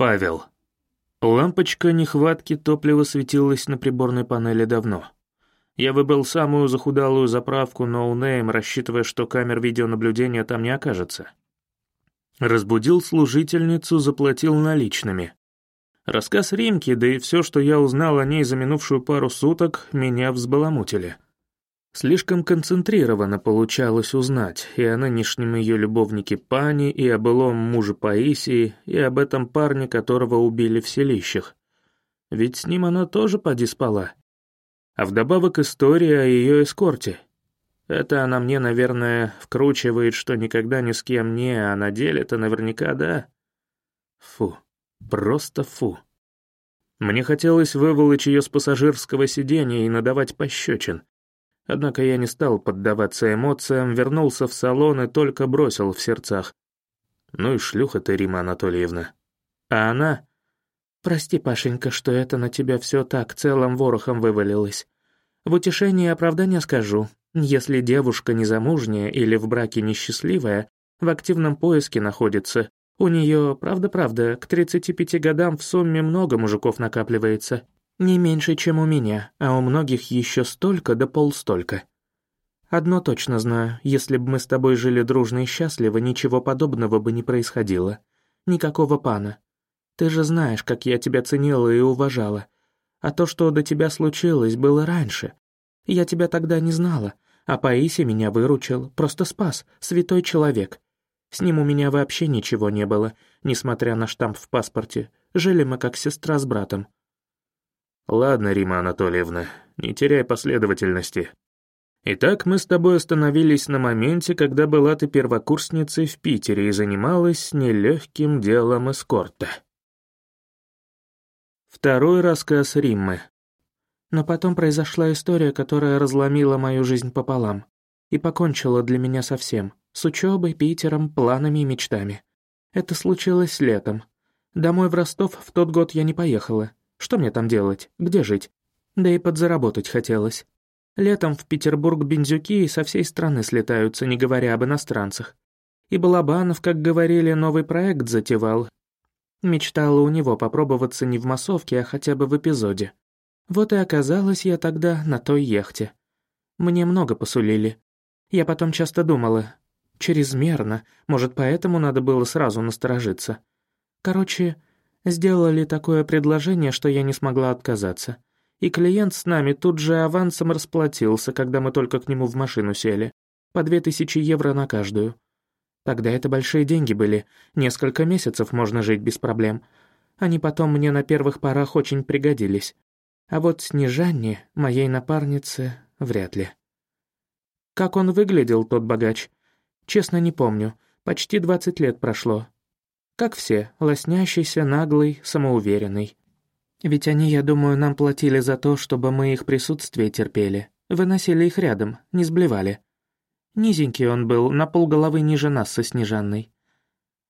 Павел. Лампочка нехватки топлива светилась на приборной панели давно. Я выбрал самую захудалую заправку No Name, рассчитывая, что камер видеонаблюдения там не окажется. Разбудил служительницу, заплатил наличными. Рассказ Римки, да и все, что я узнал о ней за минувшую пару суток, меня взбаламутили. Слишком концентрированно получалось узнать и о нынешнем ее любовнике Пани, и о былом муже Паисии, и об этом парне, которого убили в селищах. Ведь с ним она тоже поди спала. А вдобавок история о ее эскорте. Это она мне, наверное, вкручивает, что никогда ни с кем не, а на деле-то наверняка да. Фу, просто фу. Мне хотелось выволочь ее с пассажирского сиденья и надавать пощечин. Однако я не стал поддаваться эмоциям, вернулся в салон и только бросил в сердцах. Ну и шлюха ты, Рима Анатольевна. А она... «Прости, Пашенька, что это на тебя все так целым ворохом вывалилось. В утешении и оправдание скажу. Если девушка незамужняя или в браке несчастливая, в активном поиске находится, у нее, правда-правда, к 35 годам в сумме много мужиков накапливается, не меньше, чем у меня, а у многих еще столько да полстолько. Одно точно знаю, если бы мы с тобой жили дружно и счастливо, ничего подобного бы не происходило. Никакого пана. Ты же знаешь, как я тебя ценила и уважала. А то, что до тебя случилось, было раньше. Я тебя тогда не знала, а Паиси меня выручил, просто спас, святой человек. С ним у меня вообще ничего не было, несмотря на штамп в паспорте. Жили мы как сестра с братом. «Ладно, Рима Анатольевна, не теряй последовательности. Итак, мы с тобой остановились на моменте, когда была ты первокурсницей в Питере и занималась нелегким делом эскорта». Второй рассказ Риммы. Но потом произошла история, которая разломила мою жизнь пополам и покончила для меня совсем, с учебой, Питером, планами и мечтами. Это случилось летом. Домой в Ростов в тот год я не поехала, что мне там делать? Где жить? Да и подзаработать хотелось. Летом в Петербург бензюки со всей страны слетаются, не говоря об иностранцах. И Балабанов, как говорили, новый проект затевал. Мечтала у него попробоваться не в массовке, а хотя бы в эпизоде. Вот и оказалась я тогда на той яхте. Мне много посулили. Я потом часто думала, чрезмерно, может, поэтому надо было сразу насторожиться. Короче, Сделали такое предложение, что я не смогла отказаться. И клиент с нами тут же авансом расплатился, когда мы только к нему в машину сели. По две тысячи евро на каждую. Тогда это большие деньги были. Несколько месяцев можно жить без проблем. Они потом мне на первых порах очень пригодились. А вот Снежанне, моей напарнице, вряд ли. Как он выглядел, тот богач? Честно, не помню. Почти двадцать лет прошло. Как все, лоснящийся, наглый, самоуверенный. Ведь они, я думаю, нам платили за то, чтобы мы их присутствие терпели. Выносили их рядом, не сблевали. Низенький он был, на полголовы ниже нас со Снежанной.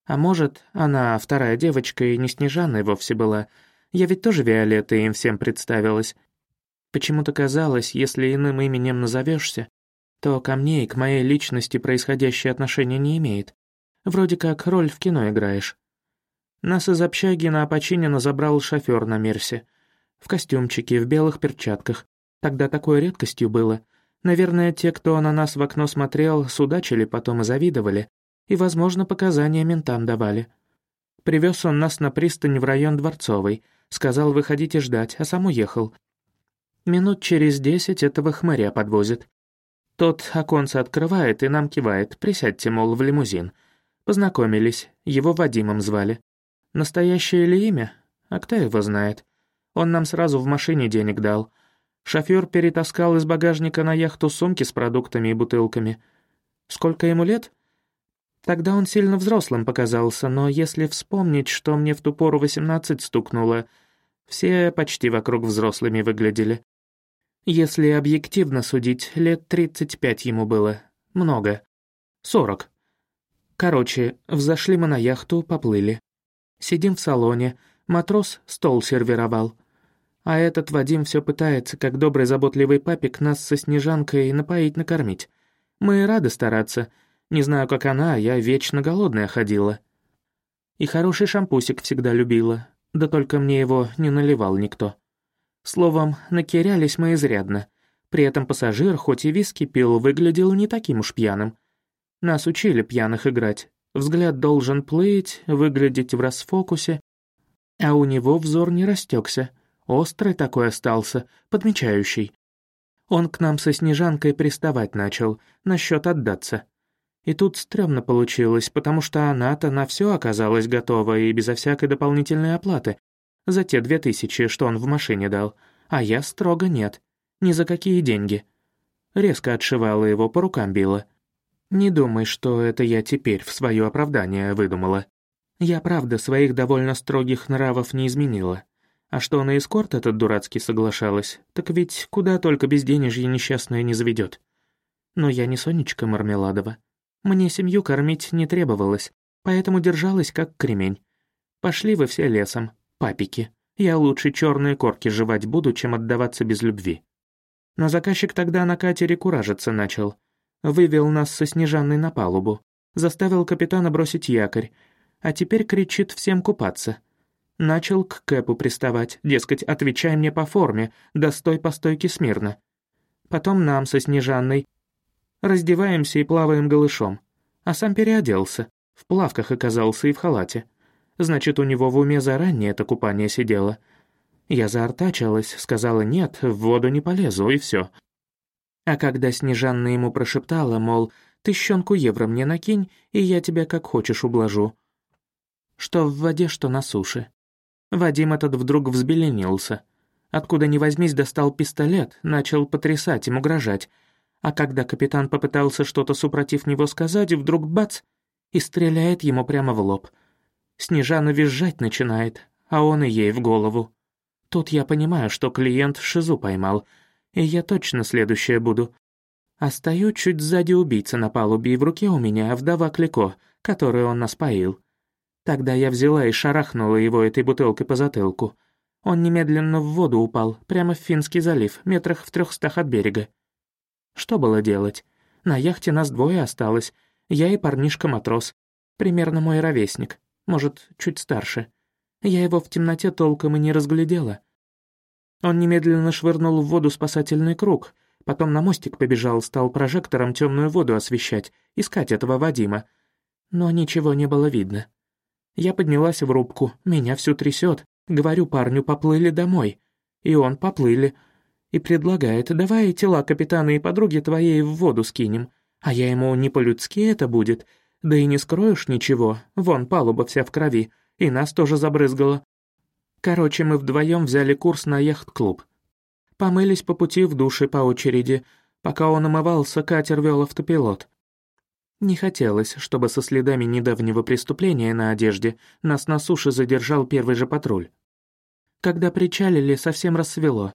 А может, она вторая девочка и не Снежанной вовсе была. Я ведь тоже Виолетта им всем представилась. Почему-то казалось, если иным именем назовешься, то ко мне и к моей личности происходящее отношение не имеет. Вроде как роль в кино играешь. Нас из общаги на Апочинина забрал шофер на Мерсе. В костюмчике, в белых перчатках. Тогда такой редкостью было. Наверное, те, кто на нас в окно смотрел, судачили потом и завидовали. И, возможно, показания ментам давали. Привез он нас на пристань в район Дворцовой. Сказал, выходите ждать, а сам уехал. Минут через десять этого хмыря подвозит. Тот оконце открывает и нам кивает. Присядьте, мол, в лимузин. Познакомились. Его Вадимом звали. Настоящее ли имя? А кто его знает? Он нам сразу в машине денег дал. Шофёр перетаскал из багажника на яхту сумки с продуктами и бутылками. Сколько ему лет? Тогда он сильно взрослым показался, но если вспомнить, что мне в ту пору восемнадцать стукнуло, все почти вокруг взрослыми выглядели. Если объективно судить, лет тридцать пять ему было. Много. Сорок. Короче, взошли мы на яхту, поплыли. Сидим в салоне, матрос стол сервировал. А этот Вадим все пытается, как добрый заботливый папик, нас со Снежанкой напоить-накормить. Мы рады стараться. Не знаю, как она, а я вечно голодная ходила. И хороший шампусик всегда любила, да только мне его не наливал никто. Словом, накирялись мы изрядно. При этом пассажир, хоть и виски пил, выглядел не таким уж пьяным. Нас учили пьяных играть. Взгляд должен плыть, выглядеть в расфокусе. А у него взор не растекся. Острый такой остался, подмечающий. Он к нам со Снежанкой приставать начал, насчет отдаться. И тут стрёмно получилось, потому что она-то на все оказалась готова и безо всякой дополнительной оплаты. За те две тысячи, что он в машине дал. А я строго нет. Ни за какие деньги. Резко отшивала его, по рукам била. Не думай, что это я теперь в свое оправдание выдумала. Я, правда, своих довольно строгих нравов не изменила. А что на эскорт этот дурацкий соглашалась, так ведь куда только безденежье несчастное не заведет. Но я не Сонечка Мармеладова. Мне семью кормить не требовалось, поэтому держалась как кремень. Пошли вы все лесом, папики. Я лучше черные корки жевать буду, чем отдаваться без любви. Но заказчик тогда на катере куражиться начал. Вывел нас со Снежанной на палубу. Заставил капитана бросить якорь. А теперь кричит всем купаться. Начал к Кэпу приставать, дескать, отвечай мне по форме, да стой по стойке смирно. Потом нам со Снежанной Раздеваемся и плаваем голышом. А сам переоделся. В плавках оказался и в халате. Значит, у него в уме заранее это купание сидело. Я заортачилась, сказала «нет, в воду не полезу» и все. А когда Снежанна ему прошептала, мол, «тыщенку евро мне накинь, и я тебя как хочешь ублажу». Что в воде, что на суше. Вадим этот вдруг взбеленился. Откуда ни возьмись достал пистолет, начал потрясать им, угрожать. А когда капитан попытался что-то супротив него сказать, вдруг бац, и стреляет ему прямо в лоб. Снежана визжать начинает, а он и ей в голову. Тут я понимаю, что клиент шизу поймал, и я точно следующая буду. А стою чуть сзади убийца на палубе, и в руке у меня вдова Клико, которую он нас поил. Тогда я взяла и шарахнула его этой бутылкой по затылку. Он немедленно в воду упал, прямо в Финский залив, метрах в трехстах от берега. Что было делать? На яхте нас двое осталось. Я и парнишка-матрос. Примерно мой ровесник. Может, чуть старше. Я его в темноте толком и не разглядела. Он немедленно швырнул в воду спасательный круг, потом на мостик побежал, стал прожектором темную воду освещать, искать этого Вадима. Но ничего не было видно. Я поднялась в рубку, меня всю трясет. Говорю парню, поплыли домой. И он поплыли, и предлагает, давай тела капитана и подруги твоей в воду скинем. А я ему, не по-людски это будет. Да и не скроешь ничего, вон палуба вся в крови, и нас тоже забрызгало. Короче, мы вдвоем взяли курс на яхт-клуб. Помылись по пути в душе по очереди. Пока он омывался, катер вел автопилот. Не хотелось, чтобы со следами недавнего преступления на одежде нас на суше задержал первый же патруль. Когда причалили, совсем рассвело.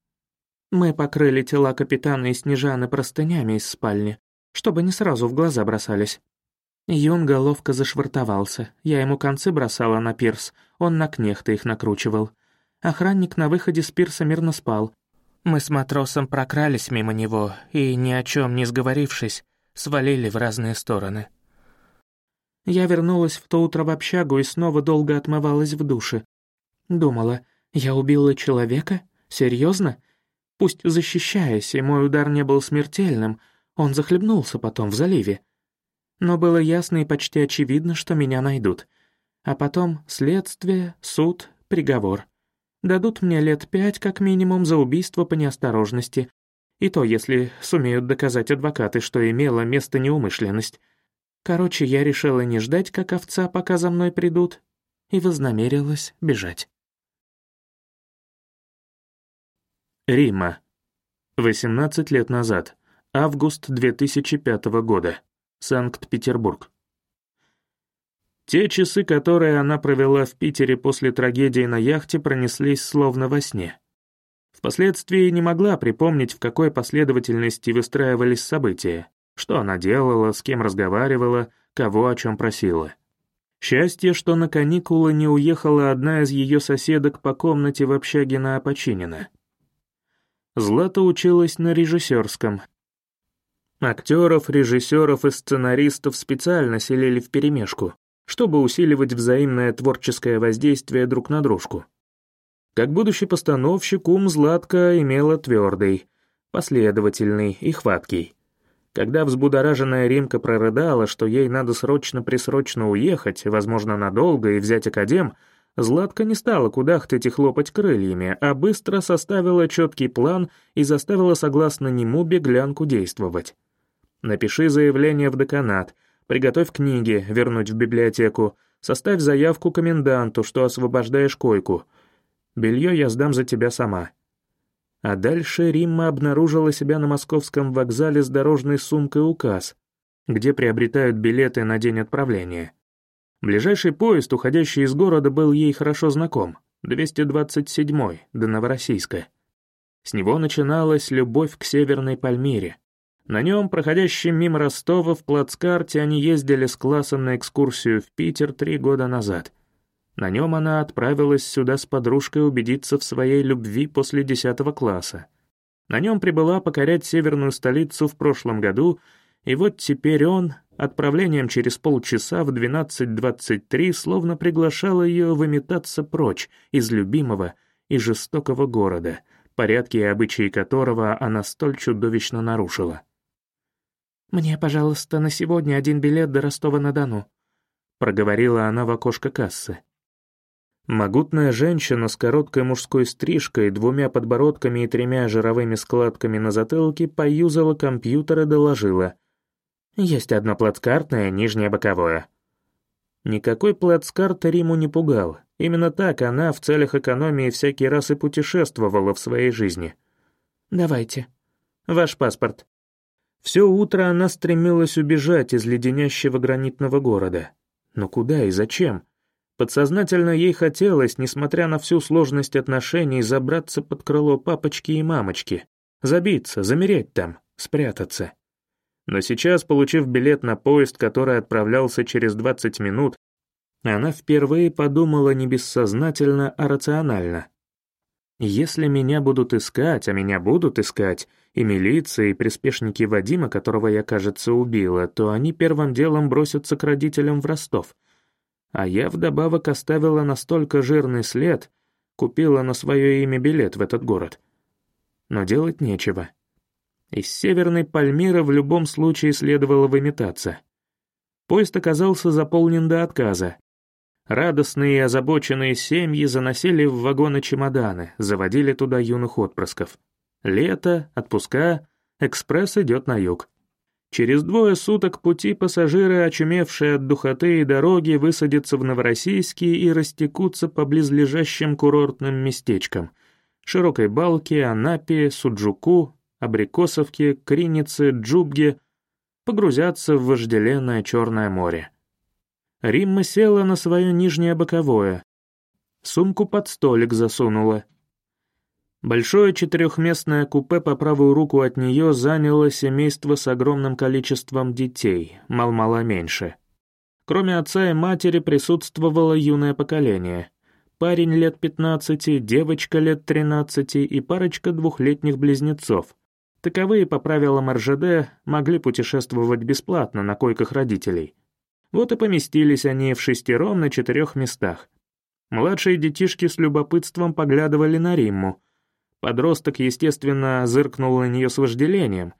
Мы покрыли тела капитана и Снежаны простынями из спальни, чтобы не сразу в глаза бросались. Юнга ловко зашвартовался, я ему концы бросала на пирс, он на кнехта их накручивал. Охранник на выходе с пирса мирно спал. Мы с матросом прокрались мимо него и, ни о чем не сговорившись, свалили в разные стороны. Я вернулась в то утро в общагу и снова долго отмывалась в душе. Думала, я убила человека? Серьезно? Пусть защищаясь, и мой удар не был смертельным, он захлебнулся потом в заливе. Но было ясно и почти очевидно, что меня найдут. А потом следствие, суд, приговор. Дадут мне лет пять как минимум за убийство по неосторожности. И то, если сумеют доказать адвокаты, что имела место неумышленность. Короче, я решила не ждать, как овца, пока за мной придут, и вознамерилась бежать. Рима. 18 лет назад. Август 2005 года. Санкт-Петербург. Те часы, которые она провела в Питере после трагедии на яхте, пронеслись словно во сне. Впоследствии не могла припомнить, в какой последовательности выстраивались события, что она делала, с кем разговаривала, кого о чем просила. Счастье, что на каникулы не уехала одна из ее соседок по комнате в общаге на Опочинина. Злата училась на режиссерском. Актеров, режиссеров и сценаристов специально селили вперемешку, чтобы усиливать взаимное творческое воздействие друг на дружку. Как будущий постановщик, ум Златка имела твердый, последовательный и хваткий. Когда взбудораженная Римка прорыдала, что ей надо срочно-присрочно уехать, возможно, надолго, и взять академ, Златка не стала кудахтать и хлопать крыльями, а быстро составила четкий план и заставила согласно нему беглянку действовать. «Напиши заявление в деканат», Приготовь книги, вернуть в библиотеку. Составь заявку коменданту, что освобождаешь койку. Белье я сдам за тебя сама». А дальше Римма обнаружила себя на московском вокзале с дорожной сумкой «Указ», где приобретают билеты на день отправления. Ближайший поезд, уходящий из города, был ей хорошо знаком, 227-й, до Новороссийска. С него начиналась любовь к Северной Пальмире, на нем, проходящем мимо Ростова в плацкарте, они ездили с классом на экскурсию в Питер три года назад. На нем она отправилась сюда с подружкой убедиться в своей любви после десятого класса. На нем прибыла покорять северную столицу в прошлом году, и вот теперь он, отправлением через полчаса в 12.23, словно приглашал ее выметаться прочь из любимого и жестокого города, порядки и обычаи которого она столь чудовищно нарушила. «Мне, пожалуйста, на сегодня один билет до Ростова-на-Дону», — проговорила она в окошко кассы. Могутная женщина с короткой мужской стрижкой, двумя подбородками и тремя жировыми складками на затылке поюзала компьютер и доложила. «Есть одно плацкартное, нижнее боковое». Никакой плацкарт Риму не пугал. Именно так она в целях экономии всякий раз и путешествовала в своей жизни. «Давайте. Ваш паспорт». Все утро она стремилась убежать из леденящего гранитного города. Но куда и зачем? Подсознательно ей хотелось, несмотря на всю сложность отношений, забраться под крыло папочки и мамочки, забиться, замереть там, спрятаться. Но сейчас, получив билет на поезд, который отправлялся через 20 минут, она впервые подумала не бессознательно, а рационально. Если меня будут искать, а меня будут искать, и милиция, и приспешники Вадима, которого я, кажется, убила, то они первым делом бросятся к родителям в Ростов. А я вдобавок оставила настолько жирный след, купила на свое имя билет в этот город. Но делать нечего. Из Северной Пальмиры в любом случае следовало выметаться. Поезд оказался заполнен до отказа, Радостные и озабоченные семьи заносили в вагоны чемоданы, заводили туда юных отпрысков. Лето, отпуска, экспресс идет на юг. Через двое суток пути пассажиры, очумевшие от духоты и дороги, высадятся в Новороссийске и растекутся по близлежащим курортным местечкам — Широкой Балке, Анапе, Суджуку, Абрикосовке, Кринице, Джубге — погрузятся в вожделенное Черное море. Римма села на свое нижнее боковое. Сумку под столик засунула. Большое четырехместное купе по правую руку от нее заняло семейство с огромным количеством детей, мал-мало меньше. Кроме отца и матери присутствовало юное поколение. Парень лет 15, девочка лет 13 и парочка двухлетних близнецов. Таковые, по правилам РЖД, могли путешествовать бесплатно на койках родителей. Вот и поместились они в шестером на четырех местах. Младшие детишки с любопытством поглядывали на Римму. Подросток, естественно, зыркнул на нее с вожделением.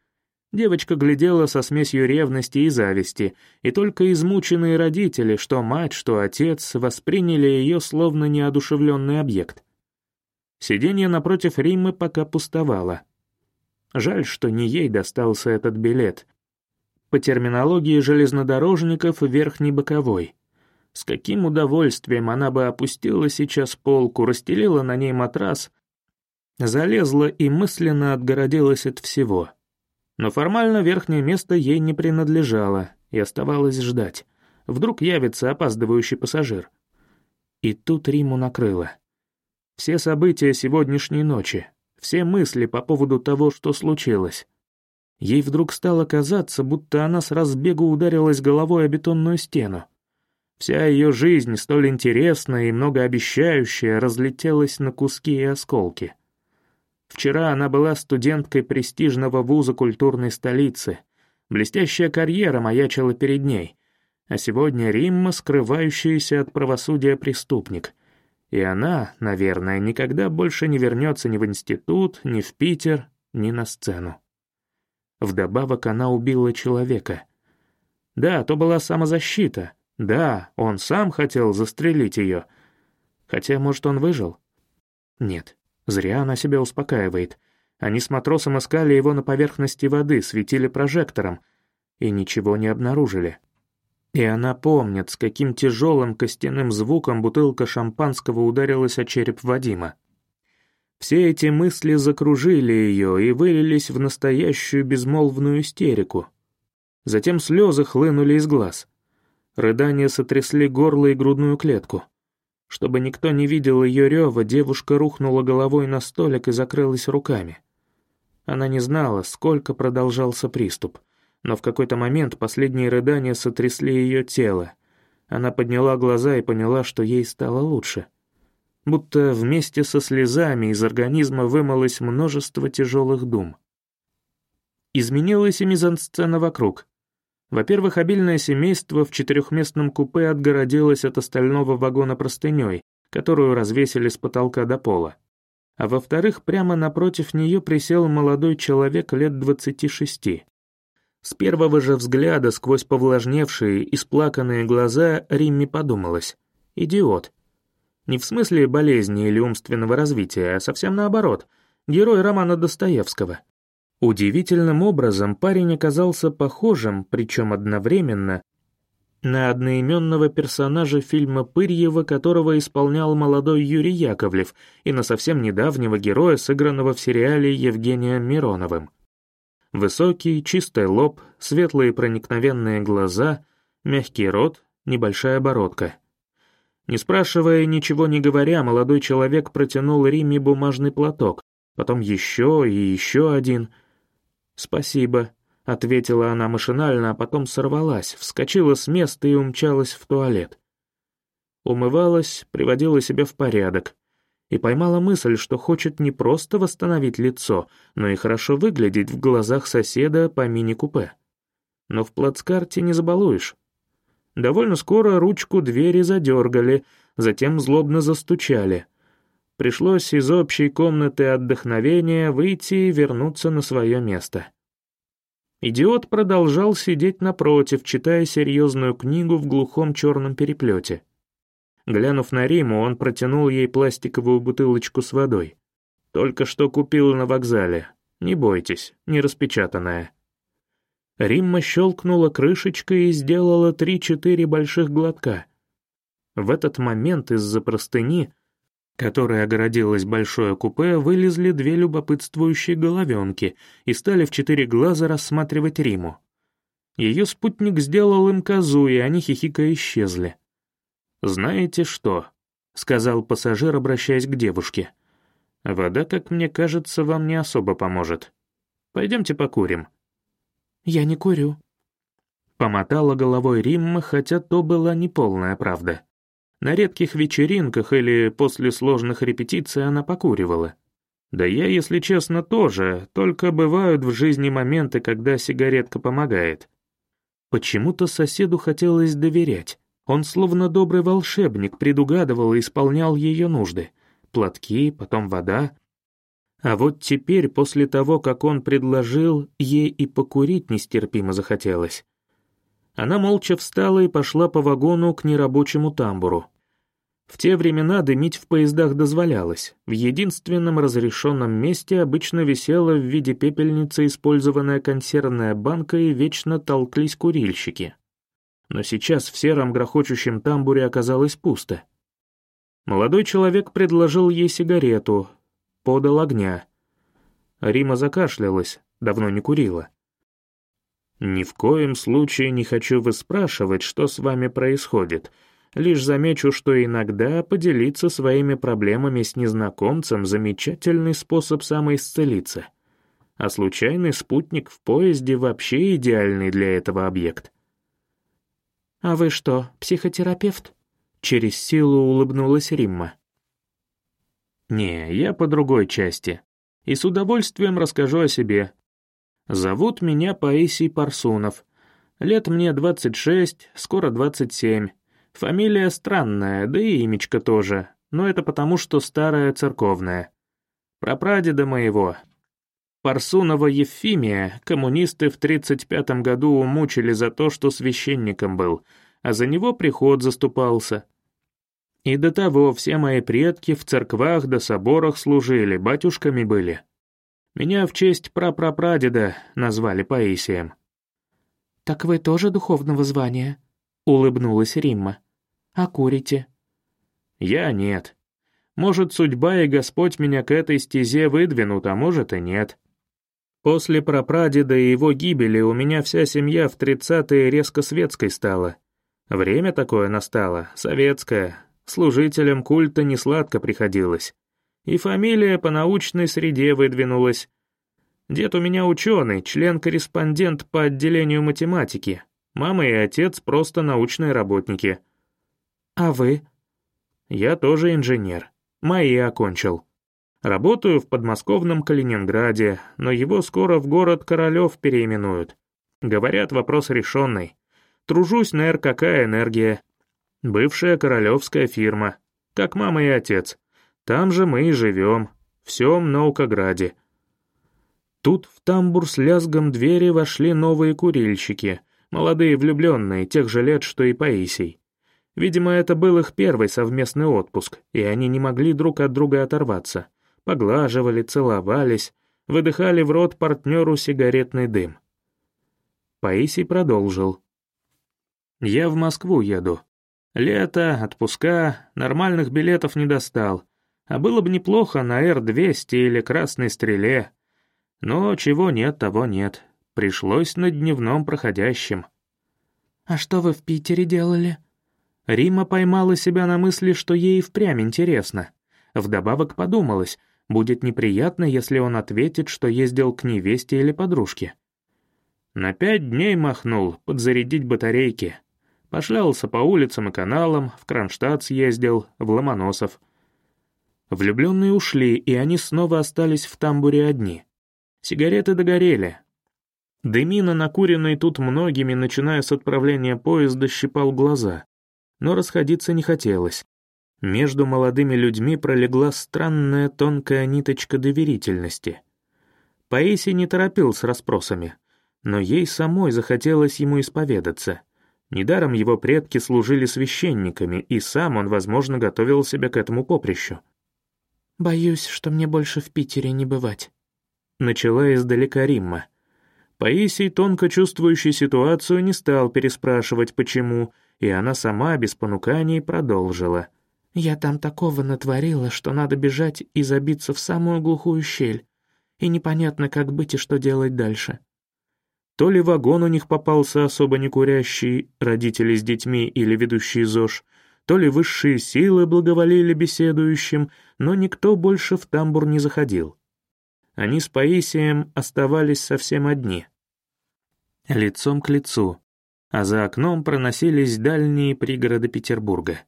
Девочка глядела со смесью ревности и зависти, и только измученные родители, что мать, что отец, восприняли ее словно неодушевленный объект. Сиденье напротив Риммы пока пустовало. Жаль, что не ей достался этот билет, по терминологии железнодорожников верхний боковой. С каким удовольствием она бы опустила сейчас полку, расстелила на ней матрас, залезла и мысленно отгородилась от всего. Но формально верхнее место ей не принадлежало, и оставалось ждать. Вдруг явится опаздывающий пассажир. И тут Риму накрыло. Все события сегодняшней ночи, все мысли по поводу того, что случилось. Ей вдруг стало казаться, будто она с разбегу ударилась головой о бетонную стену. Вся ее жизнь, столь интересная и многообещающая, разлетелась на куски и осколки. Вчера она была студенткой престижного вуза культурной столицы. Блестящая карьера маячила перед ней. А сегодня Римма, скрывающаяся от правосудия преступник. И она, наверное, никогда больше не вернется ни в институт, ни в Питер, ни на сцену. Вдобавок она убила человека. Да, то была самозащита. Да, он сам хотел застрелить ее. Хотя, может, он выжил? Нет, зря она себя успокаивает. Они с матросом искали его на поверхности воды, светили прожектором, и ничего не обнаружили. И она помнит, с каким тяжелым костяным звуком бутылка шампанского ударилась о череп Вадима. Все эти мысли закружили ее и вылились в настоящую безмолвную истерику. Затем слезы хлынули из глаз. Рыдания сотрясли горло и грудную клетку. Чтобы никто не видел ее рева, девушка рухнула головой на столик и закрылась руками. Она не знала, сколько продолжался приступ, но в какой-то момент последние рыдания сотрясли ее тело. Она подняла глаза и поняла, что ей стало лучше. Будто вместе со слезами из организма вымылось множество тяжелых дум. Изменилась и мизансцена вокруг. Во-первых, обильное семейство в четырехместном купе отгородилось от остального вагона простыней, которую развесили с потолка до пола а во-вторых, прямо напротив нее присел молодой человек лет двадцати шести. С первого же взгляда сквозь повлажневшие, исплаканные глаза Римми подумалось. «Идиот». Не в смысле болезни или умственного развития, а совсем наоборот. Герой романа Достоевского. Удивительным образом парень оказался похожим, причем одновременно, на одноименного персонажа фильма Пырьева, которого исполнял молодой Юрий Яковлев, и на совсем недавнего героя, сыгранного в сериале Евгением Мироновым. Высокий, чистый лоб, светлые проникновенные глаза, мягкий рот, небольшая бородка. Не спрашивая, ничего не говоря, молодой человек протянул Риме бумажный платок, потом еще и еще один. «Спасибо», — ответила она машинально, а потом сорвалась, вскочила с места и умчалась в туалет. Умывалась, приводила себя в порядок и поймала мысль, что хочет не просто восстановить лицо, но и хорошо выглядеть в глазах соседа по мини-купе. Но в плацкарте не забалуешь. Довольно скоро ручку двери задергали, затем злобно застучали. Пришлось из общей комнаты отдохновения выйти и вернуться на свое место. Идиот продолжал сидеть напротив, читая серьезную книгу в глухом черном переплете. Глянув на Риму, он протянул ей пластиковую бутылочку с водой. «Только что купил на вокзале. Не бойтесь, не распечатанная». Римма щелкнула крышечкой и сделала три-четыре больших глотка. В этот момент из-за простыни которой огородилось большое купе, вылезли две любопытствующие головенки и стали в четыре глаза рассматривать Риму. Ее спутник сделал им козу, и они хихикая исчезли. «Знаете что?» — сказал пассажир, обращаясь к девушке. «Вода, как мне кажется, вам не особо поможет. Пойдемте покурим». «Я не курю», — помотала головой Римма, хотя то была неполная правда. На редких вечеринках или после сложных репетиций она покуривала. Да я, если честно, тоже, только бывают в жизни моменты, когда сигаретка помогает. Почему-то соседу хотелось доверять. Он словно добрый волшебник предугадывал и исполнял ее нужды. Платки, потом вода. А вот теперь, после того, как он предложил, ей и покурить нестерпимо захотелось. Она молча встала и пошла по вагону к нерабочему тамбуру. В те времена дымить в поездах дозволялось. В единственном разрешенном месте обычно висела в виде пепельницы использованная консервная банка и вечно толклись курильщики. Но сейчас в сером грохочущем тамбуре оказалось пусто. Молодой человек предложил ей сигарету, подал огня. Рима закашлялась, давно не курила. «Ни в коем случае не хочу выспрашивать, что с вами происходит. Лишь замечу, что иногда поделиться своими проблемами с незнакомцем — замечательный способ самоисцелиться. А случайный спутник в поезде вообще идеальный для этого объект». «А вы что, психотерапевт?» Через силу улыбнулась Римма. «Не, я по другой части. И с удовольствием расскажу о себе. Зовут меня Паисий Парсунов. Лет мне 26, скоро 27. Фамилия странная, да и имечко тоже, но это потому, что старая церковная. Прапрадеда моего, Парсунова Ефимия, коммунисты в 35 году умучили за то, что священником был, а за него приход заступался. И до того все мои предки в церквах да соборах служили, батюшками были. Меня в честь прапрапрадеда назвали Паисием. «Так вы тоже духовного звания?» — улыбнулась Римма. «А курите?» «Я нет. Может, судьба и Господь меня к этой стезе выдвинут, а может и нет. После прапрадеда и его гибели у меня вся семья в тридцатые резко светской стала. Время такое настало, советское, служителям культа несладко приходилось. И фамилия по научной среде выдвинулась. Дед у меня ученый, член-корреспондент по отделению математики. Мама и отец просто научные работники. А вы? Я тоже инженер. Мои окончил. Работаю в подмосковном Калининграде, но его скоро в город Королев переименуют. Говорят, вопрос решенный. Тружусь на РКК «Энергия». Бывшая королевская фирма. Как мама и отец. Там же мы и живем. Всем Наукограде. Тут в тамбур с лязгом двери вошли новые курильщики, молодые влюбленные, тех же лет, что и Паисий. Видимо, это был их первый совместный отпуск, и они не могли друг от друга оторваться. Поглаживали, целовались, выдыхали в рот партнеру сигаретный дым. Паисий продолжил. «Я в Москву еду. Лето, отпуска, нормальных билетов не достал. А было бы неплохо на Р-200 или Красной Стреле. Но чего нет, того нет. Пришлось на дневном проходящем. «А что вы в Питере делали?» Рима поймала себя на мысли, что ей впрямь интересно. Вдобавок подумалось, будет неприятно, если он ответит, что ездил к невесте или подружке. На пять дней махнул, подзарядить батарейки. Пошлялся по улицам и каналам, в Кронштадт съездил, в Ломоносов. Влюбленные ушли, и они снова остались в тамбуре одни. Сигареты догорели. Дымина, накуренный тут многими, начиная с отправления поезда, щипал глаза. Но расходиться не хотелось. Между молодыми людьми пролегла странная тонкая ниточка доверительности. Паисий не торопил с расспросами, но ей самой захотелось ему исповедаться. Недаром его предки служили священниками, и сам он, возможно, готовил себя к этому поприщу. «Боюсь, что мне больше в Питере не бывать», Начала издалека Римма. Паисий, тонко чувствующий ситуацию, не стал переспрашивать, почему, и она сама, без понуканий, продолжила. «Я там такого натворила, что надо бежать и забиться в самую глухую щель, и непонятно, как быть и что делать дальше». То ли вагон у них попался особо некурящий, родители с детьми или ведущий ЗОЖ, то ли высшие силы благоволили беседующим, но никто больше в тамбур не заходил они с Паисием оставались совсем одни. Лицом к лицу, а за окном проносились дальние пригороды Петербурга.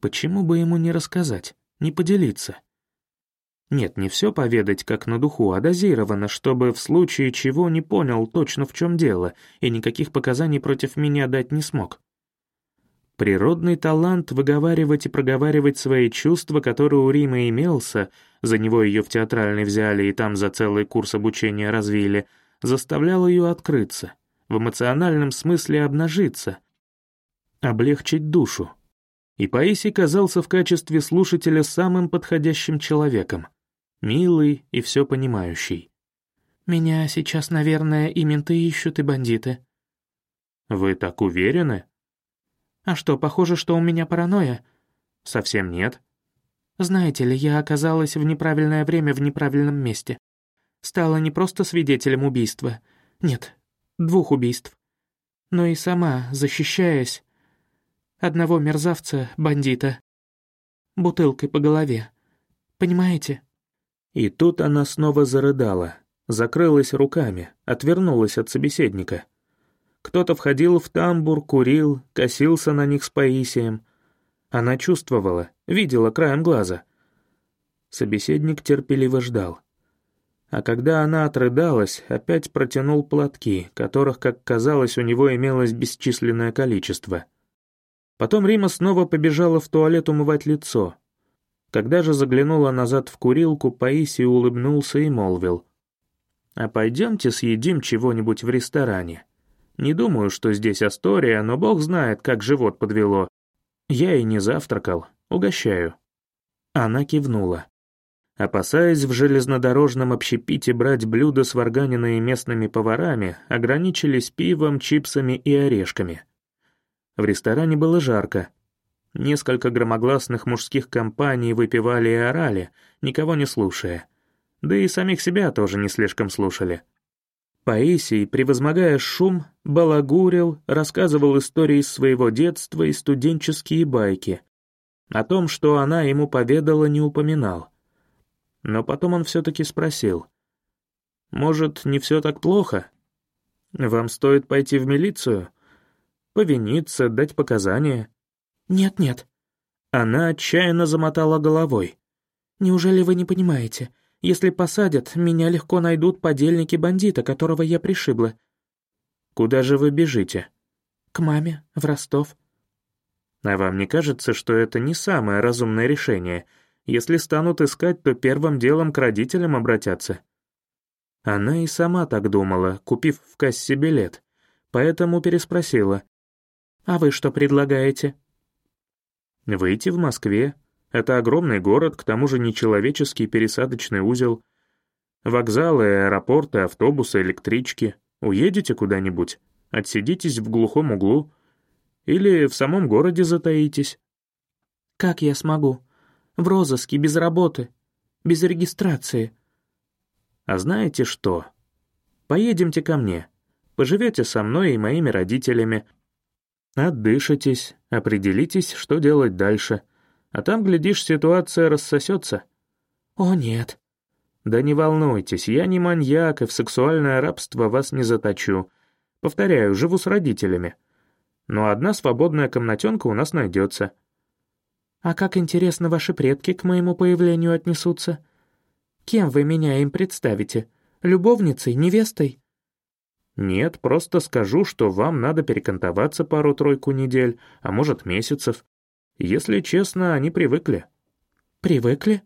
Почему бы ему не рассказать, не поделиться? Нет, не все поведать как на духу, а дозированно, чтобы в случае чего не понял точно в чем дело и никаких показаний против меня дать не смог. Природный талант выговаривать и проговаривать свои чувства, который у Рима имелся, за него ее в театральный взяли и там за целый курс обучения развили, заставлял ее открыться, в эмоциональном смысле обнажиться, облегчить душу. И Паисий казался в качестве слушателя самым подходящим человеком, милый и все понимающий. «Меня сейчас, наверное, и менты ищут, и бандиты». «Вы так уверены?» «А что, похоже, что у меня паранойя?» «Совсем нет». «Знаете ли, я оказалась в неправильное время в неправильном месте. Стала не просто свидетелем убийства. Нет, двух убийств. Но и сама, защищаясь, одного мерзавца, бандита, бутылкой по голове. Понимаете?» И тут она снова зарыдала, закрылась руками, отвернулась от собеседника. Кто-то входил в тамбур, курил, косился на них с Паисием. Она чувствовала, видела краем глаза. Собеседник терпеливо ждал. А когда она отрыдалась, опять протянул платки, которых, как казалось, у него имелось бесчисленное количество. Потом Рима снова побежала в туалет умывать лицо. Когда же заглянула назад в курилку, Паисий улыбнулся и молвил. «А пойдемте съедим чего-нибудь в ресторане. Не думаю, что здесь Астория, но бог знает, как живот подвело. Я и не завтракал. Угощаю». Она кивнула. Опасаясь в железнодорожном общепите брать блюда, сварганенные местными поварами, ограничились пивом, чипсами и орешками. В ресторане было жарко. Несколько громогласных мужских компаний выпивали и орали, никого не слушая. Да и самих себя тоже не слишком слушали. Паисий, превозмогая шум, балагурил, рассказывал истории из своего детства и студенческие байки. О том, что она ему поведала, не упоминал. Но потом он все-таки спросил. «Может, не все так плохо? Вам стоит пойти в милицию? Повиниться, дать показания?» «Нет-нет». Она отчаянно замотала головой. «Неужели вы не понимаете? Если посадят, меня легко найдут подельники бандита, которого я пришибла». «Куда же вы бежите?» «К маме, в Ростов». «А вам не кажется, что это не самое разумное решение?» Если станут искать, то первым делом к родителям обратятся. Она и сама так думала, купив в кассе билет, поэтому переспросила. «А вы что предлагаете?» «Выйти в Москве. Это огромный город, к тому же нечеловеческий пересадочный узел. Вокзалы, аэропорты, автобусы, электрички. Уедете куда-нибудь, отсидитесь в глухом углу. Или в самом городе затаитесь». «Как я смогу? В розыске, без работы, без регистрации». «А знаете что? Поедемте ко мне. Поживете со мной и моими родителями. Отдышитесь, определитесь, что делать дальше. А там, глядишь, ситуация рассосется». «О, нет». «Да не волнуйтесь, я не маньяк и в сексуальное рабство вас не заточу. Повторяю, живу с родителями. Но одна свободная комнатенка у нас найдется. А как интересно ваши предки к моему появлению отнесутся? Кем вы меня им представите? Любовницей, невестой?» «Нет, просто скажу, что вам надо перекантоваться пару-тройку недель, а может, месяцев. Если честно, они привыкли». «Привыкли?»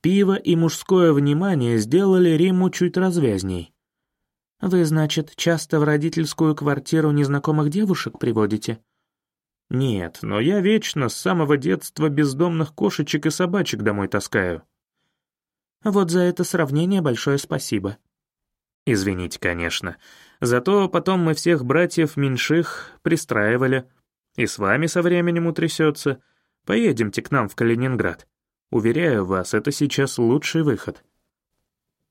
Пиво и мужское внимание сделали Риму чуть развязней. «Вы, значит, часто в родительскую квартиру незнакомых девушек приводите?» Нет, но я вечно с самого детства бездомных кошечек и собачек домой таскаю. Вот за это сравнение большое спасибо. Извините, конечно. Зато потом мы всех братьев меньших пристраивали. И с вами со временем утрясется. Поедемте к нам в Калининград. Уверяю вас, это сейчас лучший выход.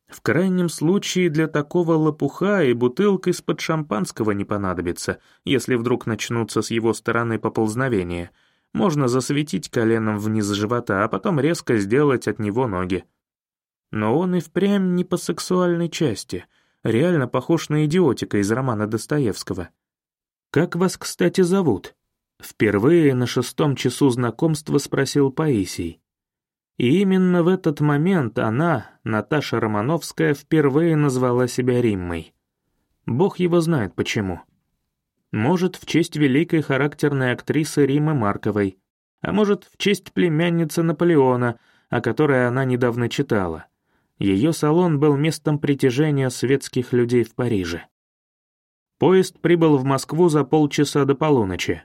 В крайнем случае для такого лопуха и бутылка из-под шампанского не понадобится, если вдруг начнутся с его стороны поползновения. Можно засветить коленом вниз живота, а потом резко сделать от него ноги. Но он и впрямь не по сексуальной части, реально похож на идиотика из романа Достоевского. «Как вас, кстати, зовут?» Впервые на шестом часу знакомства спросил Паисий. И именно в этот момент она, Наташа Романовская, впервые назвала себя Риммой. Бог его знает почему. Может, в честь великой характерной актрисы Римы Марковой, а может, в честь племянницы Наполеона, о которой она недавно читала. Ее салон был местом притяжения светских людей в Париже. Поезд прибыл в Москву за полчаса до полуночи.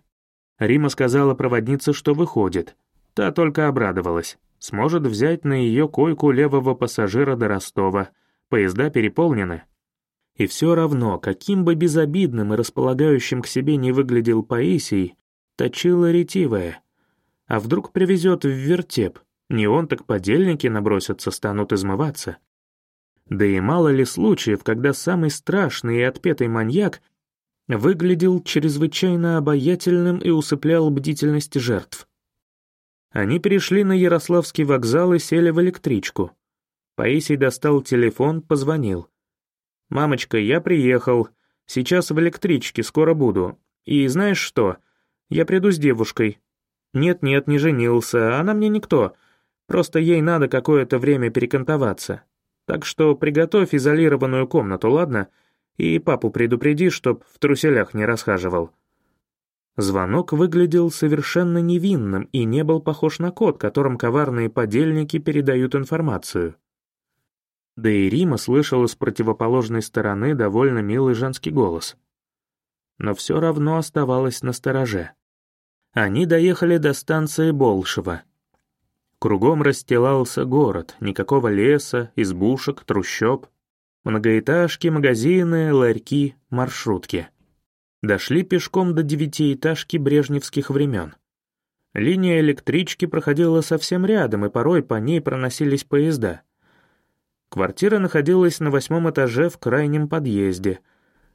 Рима сказала проводнице, что выходит. Та только обрадовалась сможет взять на ее койку левого пассажира до Ростова. Поезда переполнены. И все равно, каким бы безобидным и располагающим к себе не выглядел Паисий, точила ретивая. А вдруг привезет в вертеп? Не он, так подельники набросятся, станут измываться. Да и мало ли случаев, когда самый страшный и отпетый маньяк выглядел чрезвычайно обаятельным и усыплял бдительность жертв. Они перешли на Ярославский вокзал и сели в электричку. Паисий достал телефон, позвонил. «Мамочка, я приехал. Сейчас в электричке, скоро буду. И знаешь что? Я приду с девушкой. Нет-нет, не женился, она мне никто. Просто ей надо какое-то время перекантоваться. Так что приготовь изолированную комнату, ладно? И папу предупреди, чтоб в труселях не расхаживал». Звонок выглядел совершенно невинным и не был похож на код, которым коварные подельники передают информацию. Да и Рима слышала с противоположной стороны довольно милый женский голос. Но все равно оставалась на стороже. Они доехали до станции Болшева. Кругом расстилался город, никакого леса, избушек, трущоб. Многоэтажки, магазины, ларьки, маршрутки. Дошли пешком до девятиэтажки брежневских времен. Линия электрички проходила совсем рядом, и порой по ней проносились поезда. Квартира находилась на восьмом этаже в крайнем подъезде.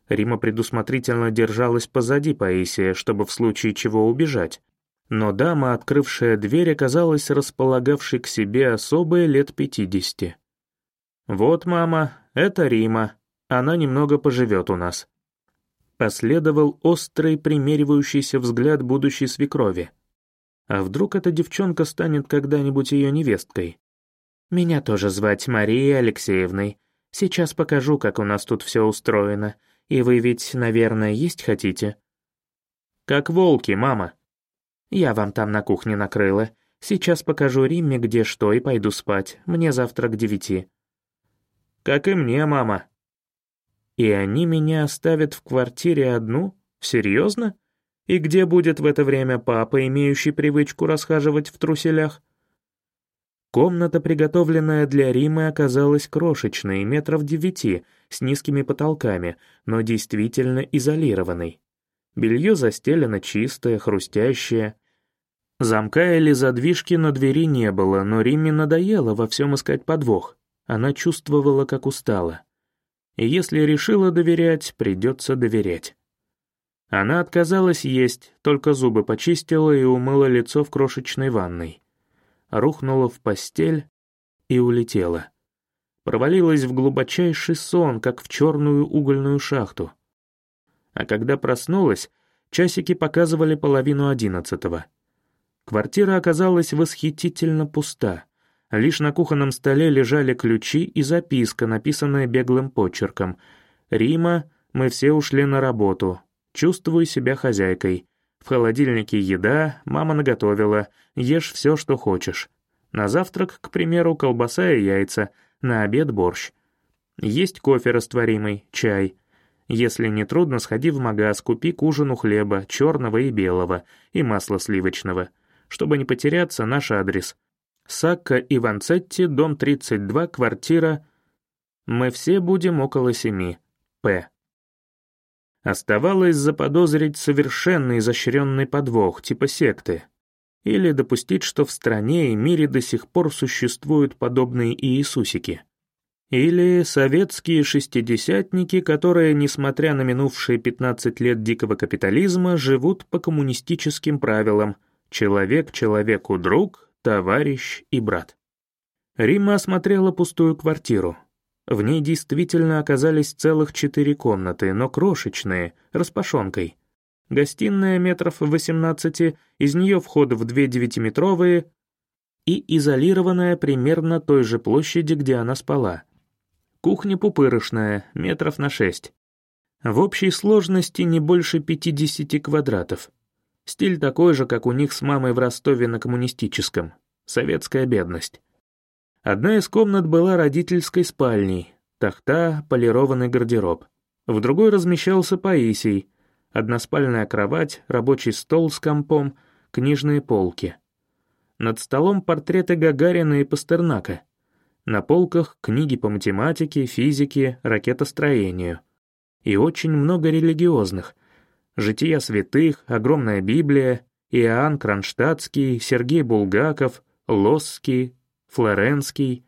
Рима предусмотрительно держалась позади Паисия, чтобы в случае чего убежать. Но дама, открывшая дверь, оказалась располагавшей к себе особые лет пятидесяти. «Вот, мама, это Рима. Она немного поживет у нас». Последовал острый, примеривающийся взгляд будущей свекрови. А вдруг эта девчонка станет когда-нибудь ее невесткой? «Меня тоже звать Марией Алексеевной. Сейчас покажу, как у нас тут все устроено. И вы ведь, наверное, есть хотите?» «Как волки, мама». «Я вам там на кухне накрыла. Сейчас покажу Римме, где что, и пойду спать. Мне завтра к девяти». «Как и мне, мама», и они меня оставят в квартире одну? Серьезно? И где будет в это время папа, имеющий привычку расхаживать в труселях? Комната, приготовленная для Римы, оказалась крошечной, метров девяти, с низкими потолками, но действительно изолированной. Белье застелено чистое, хрустящее. Замка или задвижки на двери не было, но Риме надоело во всем искать подвох. Она чувствовала, как устала и если решила доверять, придется доверять. Она отказалась есть, только зубы почистила и умыла лицо в крошечной ванной. Рухнула в постель и улетела. Провалилась в глубочайший сон, как в черную угольную шахту. А когда проснулась, часики показывали половину одиннадцатого. Квартира оказалась восхитительно пуста — Лишь на кухонном столе лежали ключи и записка, написанная беглым почерком. «Рима, мы все ушли на работу. Чувствую себя хозяйкой. В холодильнике еда, мама наготовила. Ешь все, что хочешь. На завтрак, к примеру, колбаса и яйца. На обед борщ. Есть кофе растворимый, чай. Если не трудно, сходи в магаз, купи к ужину хлеба, черного и белого, и масла сливочного. Чтобы не потеряться, наш адрес — Сакка и Ванцетти, дом 32, квартира... Мы все будем около семи. П. Оставалось заподозрить совершенно изощренный подвох, типа секты. Или допустить, что в стране и мире до сих пор существуют подобные Иисусики. Или советские шестидесятники, которые, несмотря на минувшие 15 лет дикого капитализма, живут по коммунистическим правилам «человек человеку друг, товарищ и брат. Римма осмотрела пустую квартиру. В ней действительно оказались целых четыре комнаты, но крошечные, распашонкой. Гостиная метров 18, из нее вход в две девятиметровые и изолированная примерно той же площади, где она спала. Кухня пупырышная, метров на шесть. В общей сложности не больше 50 квадратов. Стиль такой же, как у них с мамой в Ростове на коммунистическом. Советская бедность. Одна из комнат была родительской спальней, тахта, полированный гардероб. В другой размещался Паисий, односпальная кровать, рабочий стол с компом, книжные полки. Над столом портреты Гагарина и Пастернака. На полках книги по математике, физике, ракетостроению. И очень много религиозных, «Жития святых», «Огромная Библия», Иоанн Кронштадтский, Сергей Булгаков, Лосский, Флоренский.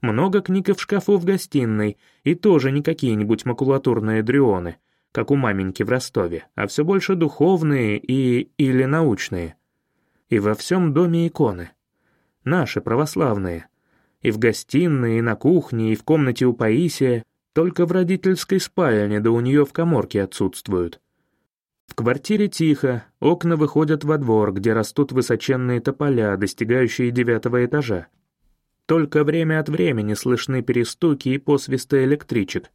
Много книг в шкафу в гостиной, и тоже не какие-нибудь макулатурные дрионы, как у маменьки в Ростове, а все больше духовные и... или научные. И во всем доме иконы. Наши, православные. И в гостиной, и на кухне, и в комнате у Паисия, только в родительской спальне, да у нее в коморке отсутствуют. В квартире тихо, окна выходят во двор, где растут высоченные тополя, достигающие девятого этажа. Только время от времени слышны перестуки и посвисты электричек.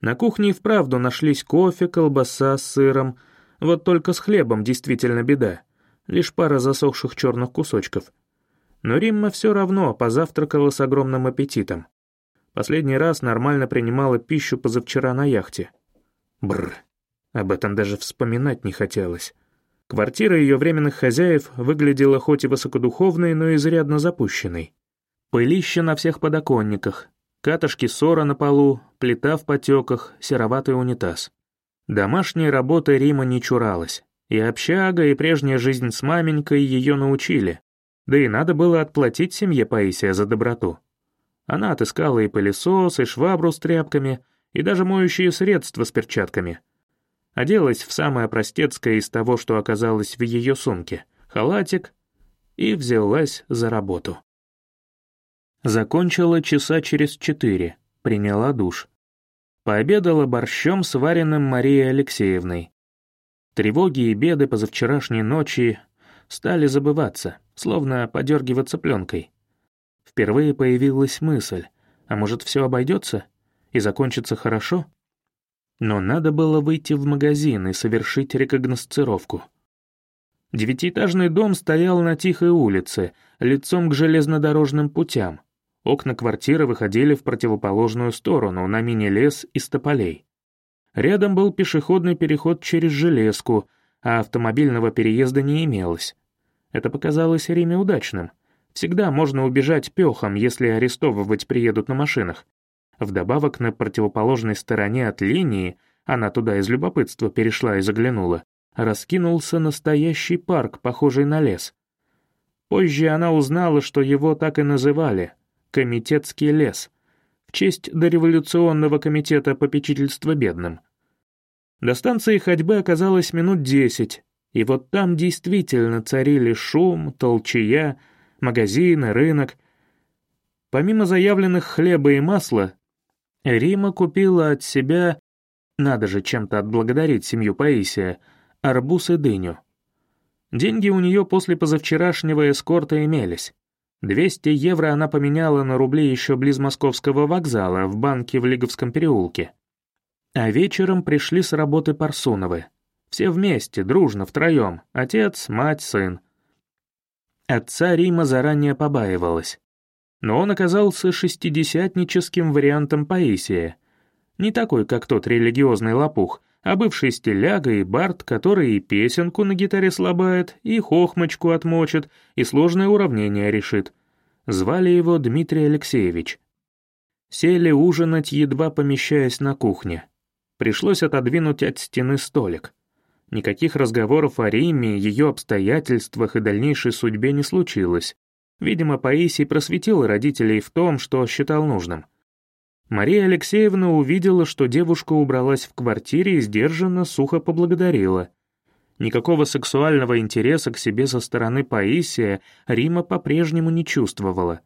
На кухне и вправду нашлись кофе, колбаса с сыром, вот только с хлебом действительно беда. Лишь пара засохших черных кусочков. Но Римма все равно позавтракала с огромным аппетитом. Последний раз нормально принимала пищу позавчера на яхте. Бррр, об этом даже вспоминать не хотелось. Квартира ее временных хозяев выглядела хоть и высокодуховной, но изрядно запущенной. Пылище на всех подоконниках, катышки ссора на полу, плита в потеках, сероватый унитаз. Домашней работы Рима не чуралась, и общага, и прежняя жизнь с маменькой ее научили, да и надо было отплатить семье Паисия за доброту. Она отыскала и пылесос, и швабру с тряпками, и даже моющие средства с перчатками. Оделась в самое простецкое из того, что оказалось в ее сумке — халатик, и взялась за работу. Закончила часа через четыре, приняла душ. Пообедала борщом, сваренным Марией Алексеевной. Тревоги и беды позавчерашней ночи стали забываться, словно подергиваться пленкой. Впервые появилась мысль, а может, все обойдется и закончится хорошо? Но надо было выйти в магазин и совершить рекогносцировку. Девятиэтажный дом стоял на тихой улице, лицом к железнодорожным путям. Окна квартиры выходили в противоположную сторону, на мини-лес из тополей. Рядом был пешеходный переход через железку, а автомобильного переезда не имелось. Это показалось Риме удачным. Всегда можно убежать пехом, если арестовывать приедут на машинах. Вдобавок, на противоположной стороне от линии, она туда из любопытства перешла и заглянула, раскинулся настоящий парк, похожий на лес. Позже она узнала, что его так и называли — Комитетский лес, в честь дореволюционного комитета попечительства бедным. До станции ходьбы оказалось минут десять, и вот там действительно царили шум, толчая, магазины, рынок. Помимо заявленных хлеба и масла, Рима купила от себя, надо же чем-то отблагодарить семью Паисия, арбуз и дыню. Деньги у нее после позавчерашнего эскорта имелись. 200 евро она поменяла на рубли еще близ московского вокзала в банке в Лиговском переулке. А вечером пришли с работы Парсуновы. Все вместе, дружно, втроем. Отец, мать, сын. Отца Рима заранее побаивалась. Но он оказался шестидесятническим вариантом Паисия. Не такой, как тот религиозный лопух, а бывший стиляга и бард, который и песенку на гитаре слабает, и хохмочку отмочит, и сложное уравнение решит. Звали его Дмитрий Алексеевич. Сели ужинать, едва помещаясь на кухне. Пришлось отодвинуть от стены столик. Никаких разговоров о Риме, ее обстоятельствах и дальнейшей судьбе не случилось. Видимо, Паисий просветил родителей в том, что считал нужным. Мария Алексеевна увидела, что девушка убралась в квартире и сдержанно, сухо поблагодарила. Никакого сексуального интереса к себе со стороны Паисия Рима по-прежнему не чувствовала.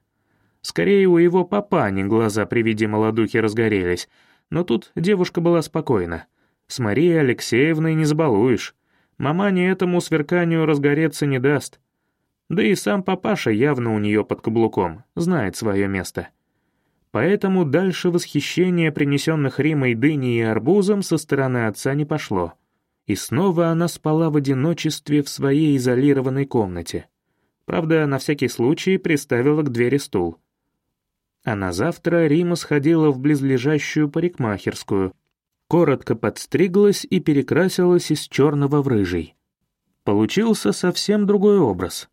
Скорее, у его папани глаза при виде молодухи разгорелись, но тут девушка была спокойна. С Марией Алексеевной не забалуешь. Мамане этому сверканию разгореться не даст. Да и сам папаша явно у нее под каблуком, знает свое место. Поэтому дальше восхищение принесенных Римой дыни и арбузом со стороны отца не пошло. И снова она спала в одиночестве в своей изолированной комнате. Правда, на всякий случай приставила к двери стул. А на завтра Рима сходила в близлежащую парикмахерскую — коротко подстриглась и перекрасилась из черного в рыжий. Получился совсем другой образ.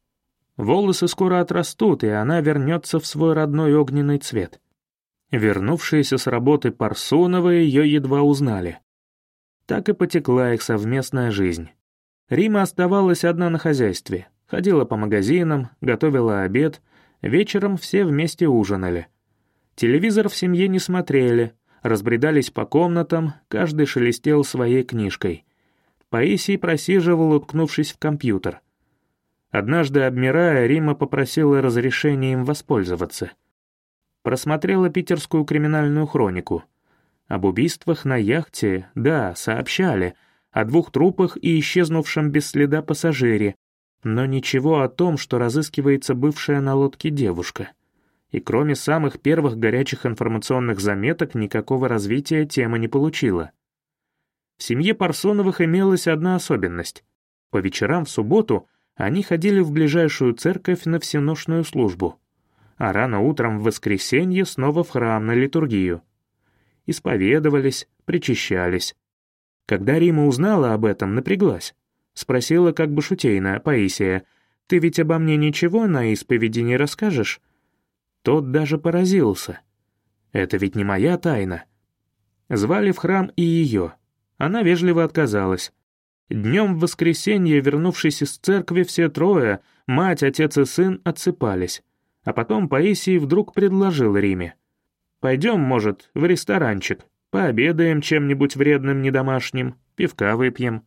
Волосы скоро отрастут, и она вернется в свой родной огненный цвет. Вернувшиеся с работы Парсунова ее едва узнали. Так и потекла их совместная жизнь. Рима оставалась одна на хозяйстве, ходила по магазинам, готовила обед, вечером все вместе ужинали. Телевизор в семье не смотрели, разбредались по комнатам, каждый шелестел своей книжкой. Паисий просиживал, уткнувшись в компьютер. Однажды, обмирая, Рима попросила разрешения им воспользоваться. Просмотрела питерскую криминальную хронику. Об убийствах на яхте, да, сообщали, о двух трупах и исчезнувшем без следа пассажире, но ничего о том, что разыскивается бывшая на лодке девушка. И кроме самых первых горячих информационных заметок никакого развития тема не получила. В семье Парсоновых имелась одна особенность. По вечерам в субботу они ходили в ближайшую церковь на всеношную службу, а рано утром в воскресенье снова в храм на литургию. Исповедовались, причащались. Когда Рима узнала об этом, напряглась. Спросила как бы шутейно, Паисия, «Ты ведь обо мне ничего на исповеди не расскажешь?» Тот даже поразился. «Это ведь не моя тайна». Звали в храм и ее. Она вежливо отказалась. Днем в воскресенье, вернувшись из церкви, все трое, мать, отец и сын, отсыпались. А потом Паисий вдруг предложил Риме. «Пойдем, может, в ресторанчик, пообедаем чем-нибудь вредным недомашним, пивка выпьем».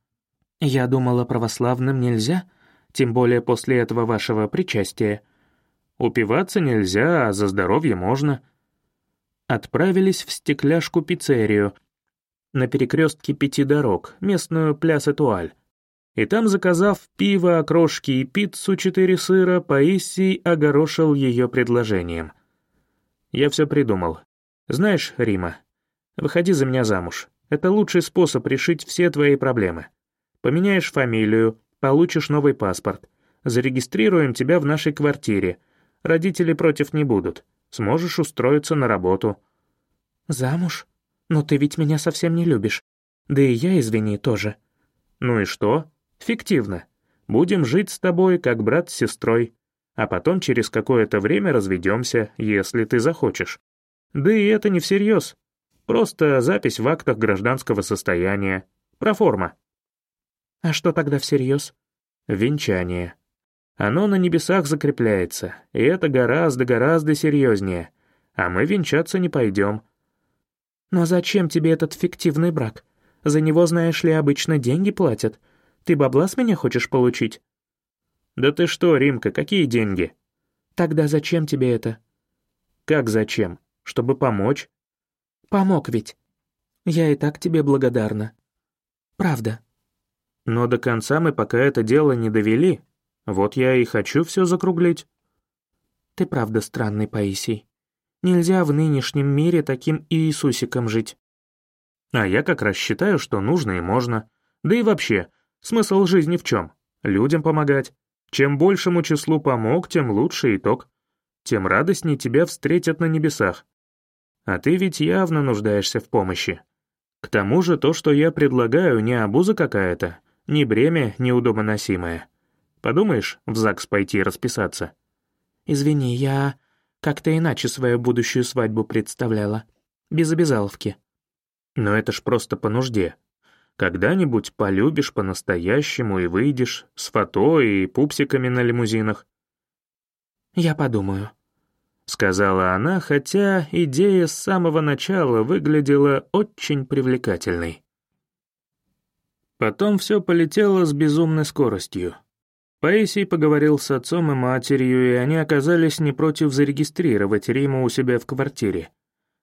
«Я думала, православным нельзя, тем более после этого вашего причастия». «Упиваться нельзя, а за здоровье можно». Отправились в стекляшку-пиццерию, на перекрестке пяти дорог, местную пляс-этуаль. И там, заказав пиво, окрошки и пиццу четыре сыра, Паисий огорошил ее предложением. «Я все придумал. Знаешь, Рима, выходи за меня замуж. Это лучший способ решить все твои проблемы. Поменяешь фамилию, получишь новый паспорт. Зарегистрируем тебя в нашей квартире. Родители против не будут. Сможешь устроиться на работу». «Замуж?» «Но ты ведь меня совсем не любишь. Да и я, извини, тоже». «Ну и что? Фиктивно. Будем жить с тобой, как брат с сестрой. А потом через какое-то время разведемся, если ты захочешь. Да и это не всерьез. Просто запись в актах гражданского состояния. Проформа». «А что тогда всерьез?» «Венчание. Оно на небесах закрепляется, и это гораздо-гораздо серьезнее. А мы венчаться не пойдем». «Но зачем тебе этот фиктивный брак? За него, знаешь ли, обычно деньги платят. Ты бабла с меня хочешь получить?» «Да ты что, Римка, какие деньги?» «Тогда зачем тебе это?» «Как зачем? Чтобы помочь?» «Помог ведь. Я и так тебе благодарна. Правда». «Но до конца мы пока это дело не довели. Вот я и хочу все закруглить». «Ты правда странный, Паисий. Нельзя в нынешнем мире таким Иисусиком жить. А я как раз считаю, что нужно и можно. Да и вообще, смысл жизни в чем? Людям помогать. Чем большему числу помог, тем лучше итог. Тем радостнее тебя встретят на небесах. А ты ведь явно нуждаешься в помощи. К тому же то, что я предлагаю, не обуза какая-то, не бремя неудобоносимое. Подумаешь, в ЗАГС пойти расписаться? «Извини, я...» Как-то иначе свою будущую свадьбу представляла. Без обязаловки. Но это ж просто по нужде. Когда-нибудь полюбишь по-настоящему и выйдешь с фото и пупсиками на лимузинах. «Я подумаю», — сказала она, хотя идея с самого начала выглядела очень привлекательной. Потом все полетело с безумной скоростью. Паисий поговорил с отцом и матерью, и они оказались не против зарегистрировать Риму у себя в квартире.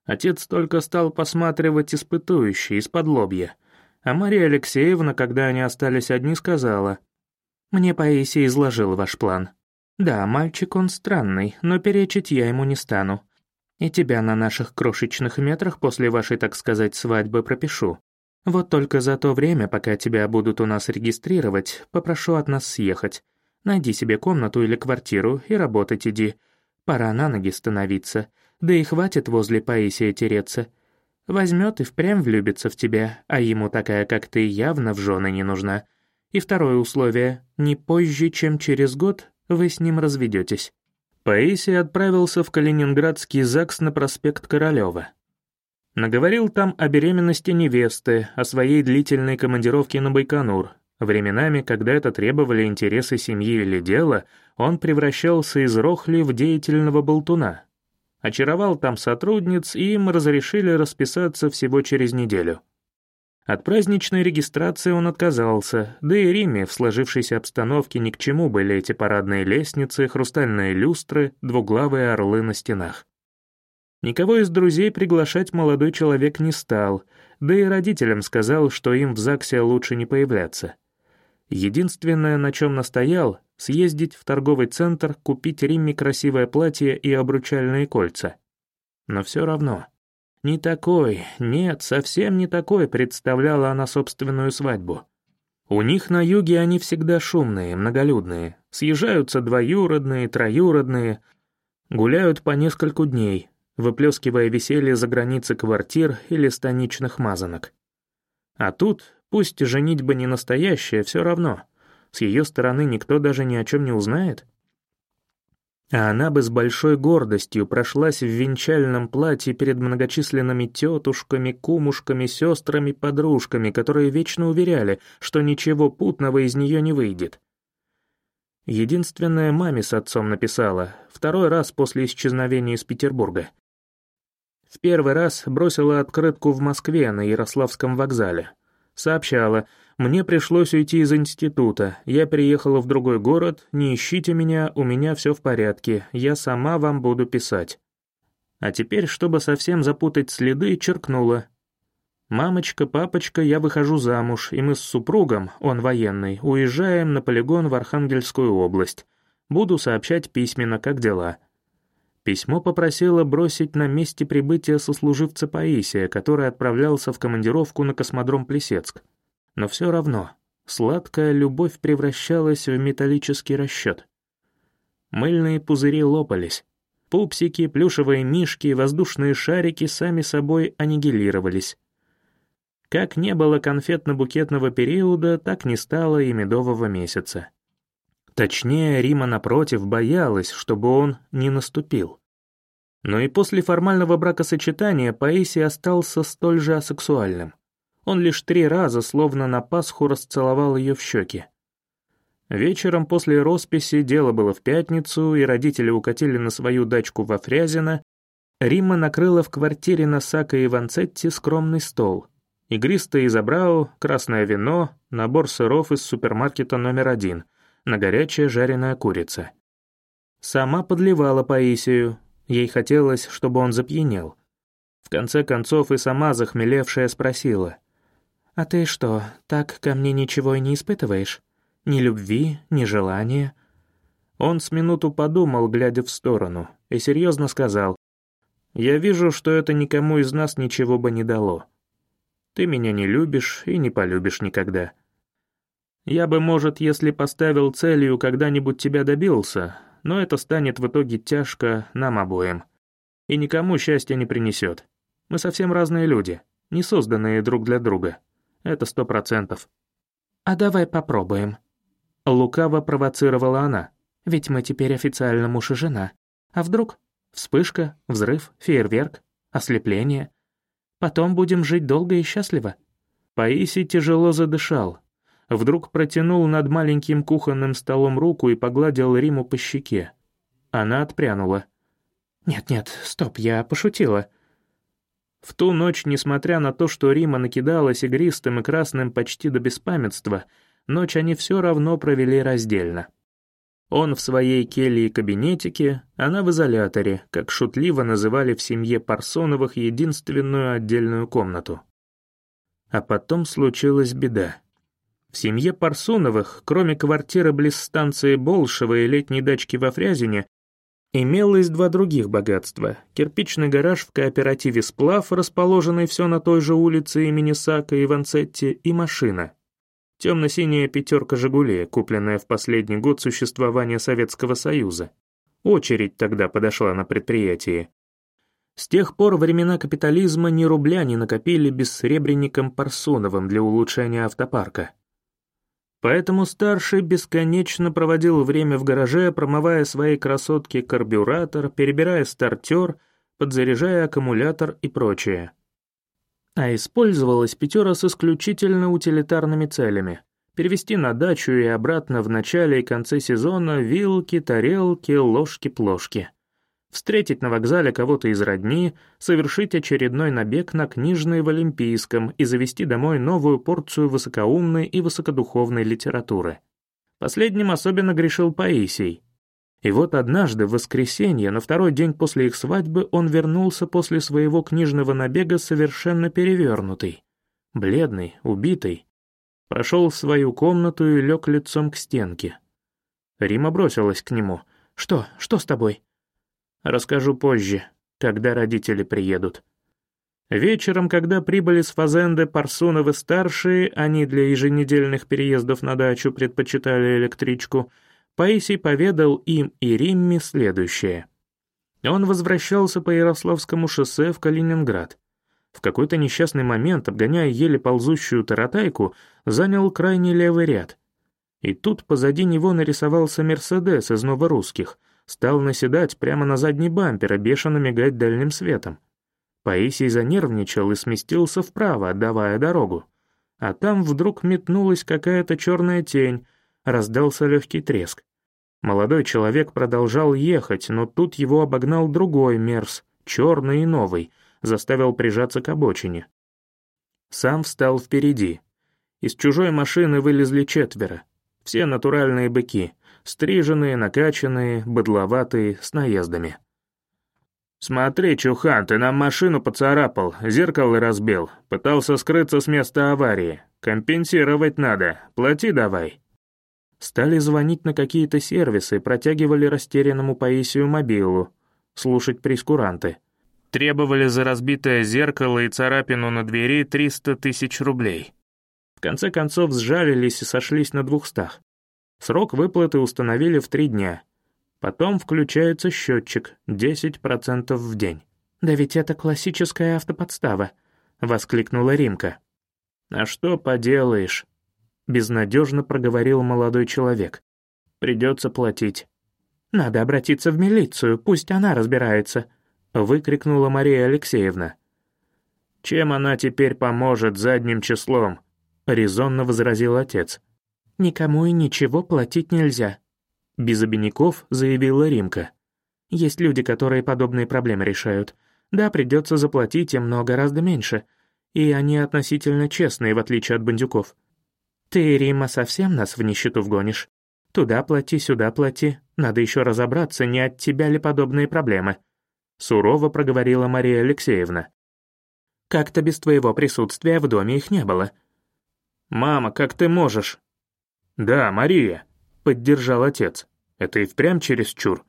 Отец только стал посматривать испытующий, из-под лобья. А Мария Алексеевна, когда они остались одни, сказала, «Мне Паисий изложил ваш план. Да, мальчик он странный, но перечить я ему не стану. И тебя на наших крошечных метрах после вашей, так сказать, свадьбы пропишу. Вот только за то время, пока тебя будут у нас регистрировать, попрошу от нас съехать. Найди себе комнату или квартиру и работать иди. Пора на ноги становиться. Да и хватит возле Паисия тереться. Возьмет и впрямь влюбится в тебя, а ему такая, как ты, явно в жены не нужна. И второе условие — не позже, чем через год вы с ним разведетесь. Паисий отправился в Калининградский ЗАГС на проспект Королева. Наговорил там о беременности невесты, о своей длительной командировке на Байконур, Временами, когда это требовали интересы семьи или дела, он превращался из рохли в деятельного болтуна. Очаровал там сотрудниц, и им разрешили расписаться всего через неделю. От праздничной регистрации он отказался, да и Риме в сложившейся обстановке ни к чему были эти парадные лестницы, хрустальные люстры, двуглавые орлы на стенах. Никого из друзей приглашать молодой человек не стал, да и родителям сказал, что им в ЗАГСе лучше не появляться. Единственное, на чем настоял, съездить в торговый центр, купить Римме красивое платье и обручальные кольца. Но все равно. Не такой, нет, совсем не такой представляла она собственную свадьбу. У них на юге они всегда шумные, многолюдные, съезжаются двоюродные, троюродные, гуляют по нескольку дней, выплескивая веселье за границы квартир или станичных мазанок. А тут, пусть женитьба не настоящая, все равно. С ее стороны никто даже ни о чем не узнает. А она бы с большой гордостью прошлась в венчальном платье перед многочисленными тетушками, кумушками, сестрами, подружками, которые вечно уверяли, что ничего путного из нее не выйдет. Единственное маме с отцом написала, второй раз после исчезновения из Петербурга. В первый раз бросила открытку в Москве на Ярославском вокзале. Сообщала, «Мне пришлось уйти из института, я переехала в другой город, не ищите меня, у меня все в порядке, я сама вам буду писать». А теперь, чтобы совсем запутать следы, черкнула. «Мамочка, папочка, я выхожу замуж, и мы с супругом, он военный, уезжаем на полигон в Архангельскую область. Буду сообщать письменно, как дела». Письмо попросило бросить на месте прибытия сослуживца Паисия, который отправлялся в командировку на космодром Плесецк. Но все равно, сладкая любовь превращалась в металлический расчет. Мыльные пузыри лопались. Пупсики, плюшевые мишки, воздушные шарики сами собой аннигилировались. Как не было конфетно-букетного периода, так не стало и медового месяца. Точнее, Рима, напротив, боялась, чтобы он не наступил. Но и после формального бракосочетания Паисий остался столь же асексуальным. Он лишь три раза, словно на Пасху, расцеловал ее в щеки. Вечером после росписи дело было в пятницу, и родители укатили на свою дачку во Фрязино. Римма накрыла в квартире Носака и Ванцетти скромный стол. Игристое изобрау, красное вино, набор сыров из супермаркета номер один — на горячая жареная курица. Сама подливала Паисию, ей хотелось, чтобы он запьянел. В конце концов и сама захмелевшая спросила. «А ты что, так ко мне ничего и не испытываешь? Ни любви, ни желания?» Он с минуту подумал, глядя в сторону, и серьезно сказал. «Я вижу, что это никому из нас ничего бы не дало. Ты меня не любишь и не полюбишь никогда. Я бы, может, если поставил целью, когда-нибудь тебя добился, но это станет в итоге тяжко нам обоим. И никому счастья не принесет. Мы совсем разные люди, не созданные друг для друга. Это сто процентов. «А давай попробуем». Лукаво провоцировала она. «Ведь мы теперь официально муж и жена. А вдруг? Вспышка, взрыв, фейерверк, ослепление. Потом будем жить долго и счастливо». Паисий тяжело задышал, Вдруг протянул над маленьким кухонным столом руку и погладил Риму по щеке. Она отпрянула. «Нет-нет, стоп, я пошутила». В ту ночь, несмотря на то, что Рима накидалась игристым и красным почти до беспамятства, ночь они все равно провели раздельно. Он в своей келье и кабинетике, она в изоляторе, как шутливо называли в семье Парсоновых единственную отдельную комнату. А потом случилась беда. В семье Парсуновых, кроме квартиры близ станции Болшева и летней дачки во Фрязине, имелось два других богатства. Кирпичный гараж в кооперативе «Сплав», расположенный все на той же улице имени Сака и Ванцетти, и машина. Темно-синяя пятерка «Жигули», купленная в последний год существования Советского Союза. Очередь тогда подошла на предприятие. С тех пор времена капитализма ни рубля не накопили бессребренником Парсуновым для улучшения автопарка. Поэтому старший бесконечно проводил время в гараже, промывая свои красотки карбюратор, перебирая стартер, подзаряжая аккумулятор и прочее. А использовалась пятера с исключительно утилитарными целями. Перевести на дачу и обратно в начале и конце сезона вилки, тарелки, ложки-плошки встретить на вокзале кого-то из родни, совершить очередной набег на книжный в Олимпийском и завести домой новую порцию высокоумной и высокодуховной литературы. Последним особенно грешил Паисий. И вот однажды, в воскресенье, на второй день после их свадьбы, он вернулся после своего книжного набега совершенно перевернутый. Бледный, убитый. Прошел в свою комнату и лег лицом к стенке. Рима бросилась к нему. «Что? Что с тобой?» «Расскажу позже, когда родители приедут». Вечером, когда прибыли с Фазенды Парсуновы-старшие, они для еженедельных переездов на дачу предпочитали электричку, Паисий поведал им и Римме следующее. Он возвращался по Ярославскому шоссе в Калининград. В какой-то несчастный момент, обгоняя еле ползущую таратайку, занял крайний левый ряд. И тут позади него нарисовался «Мерседес» из новорусских, стал наседать прямо на задний бампер и бешено мигать дальним светом. Паисий занервничал и сместился вправо, отдавая дорогу. А там вдруг метнулась какая-то черная тень, раздался легкий треск. Молодой человек продолжал ехать, но тут его обогнал другой мерз, черный и новый, заставил прижаться к обочине. Сам встал впереди. Из чужой машины вылезли четверо. Все натуральные быки, стриженные, накачанные, быдловатые, с наездами. «Смотри, Чухан, ты нам машину поцарапал, зеркало разбил, пытался скрыться с места аварии. Компенсировать надо, плати давай». Стали звонить на какие-то сервисы, протягивали растерянному Паисию мобилу, слушать прескуранты. Требовали за разбитое зеркало и царапину на двери 300 тысяч рублей. В конце концов сжалились и сошлись на двухстах. Срок выплаты установили в три дня — Потом включается счетчик 10% в день. «Да ведь это классическая автоподстава», — воскликнула Римка. «А что поделаешь?» — безнадежно проговорил молодой человек. «Придется платить». «Надо обратиться в милицию, пусть она разбирается», — выкрикнула Мария Алексеевна. «Чем она теперь поможет задним числом?» — резонно возразил отец. «Никому и ничего платить нельзя. Без обиняков заявила Римка. Есть люди, которые подобные проблемы решают. Да, придется заплатить им, но гораздо меньше. И они относительно честные, в отличие от бандюков. Ты, Рима, совсем нас в нищету вгонишь? Туда плати, сюда плати. Надо еще разобраться, не от тебя ли подобные проблемы. Сурово проговорила Мария Алексеевна. Как-то без твоего присутствия в доме их не было. «Мама, как ты можешь?» «Да, Мария», — поддержал отец. «Это и впрямь чересчур».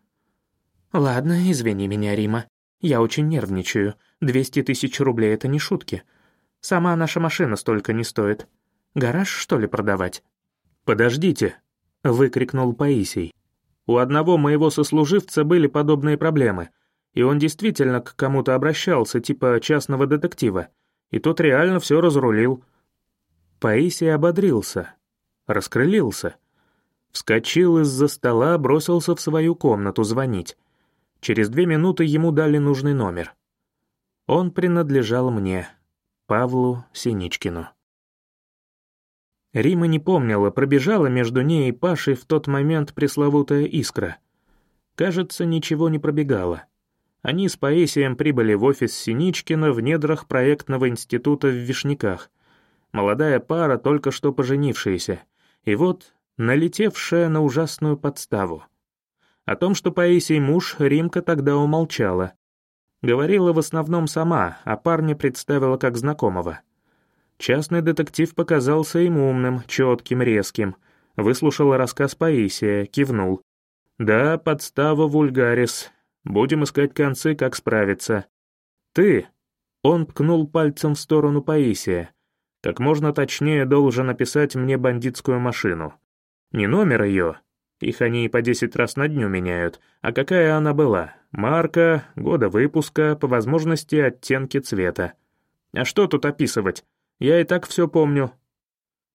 «Ладно, извини меня, Рима. Я очень нервничаю. Двести тысяч рублей — это не шутки. Сама наша машина столько не стоит. Гараж, что ли, продавать?» «Подождите», — выкрикнул Паисий. «У одного моего сослуживца были подобные проблемы, и он действительно к кому-то обращался, типа частного детектива, и тот реально все разрулил». Паисий ободрился, раскрылился. Вскочил из-за стола, бросился в свою комнату звонить. Через две минуты ему дали нужный номер. Он принадлежал мне, Павлу Синичкину. Рима не помнила, пробежала между ней и Пашей в тот момент пресловутая искра. Кажется, ничего не пробегало. Они с Паисием прибыли в офис Синичкина в недрах проектного института в Вишняках. Молодая пара, только что поженившаяся. И вот налетевшая на ужасную подставу. О том, что Паисий муж, Римка тогда умолчала. Говорила в основном сама, а парня представила как знакомого. Частный детектив показался им умным, четким, резким. Выслушал рассказ Паисия, кивнул. «Да, подстава вульгарис. Будем искать концы, как справиться». «Ты!» Он ткнул пальцем в сторону Паисия. «Как можно точнее должен описать мне бандитскую машину. Не номер ее, их они по 10 раз на дню меняют, а какая она была, марка, года выпуска, по возможности оттенки цвета. А что тут описывать? Я и так все помню.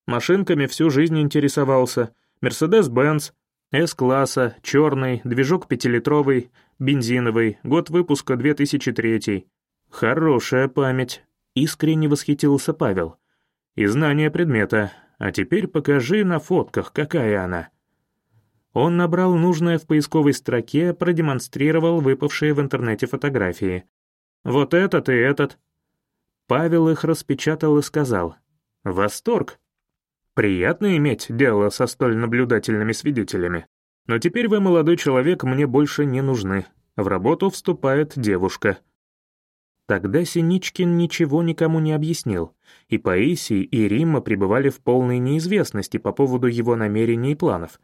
Машинками всю жизнь интересовался. Мерседес-Бенц, С-класса, черный, движок пятилитровый, бензиновый, год выпуска 2003. Хорошая память. Искренне восхитился Павел. И знание предмета, а теперь покажи на фотках, какая она». Он набрал нужное в поисковой строке, продемонстрировал выпавшие в интернете фотографии. «Вот этот и этот». Павел их распечатал и сказал. «Восторг! Приятно иметь дело со столь наблюдательными свидетелями. Но теперь вы, молодой человек, мне больше не нужны. В работу вступает девушка». Тогда Синичкин ничего никому не объяснил, и Паисий, и Римма пребывали в полной неизвестности по поводу его намерений и планов.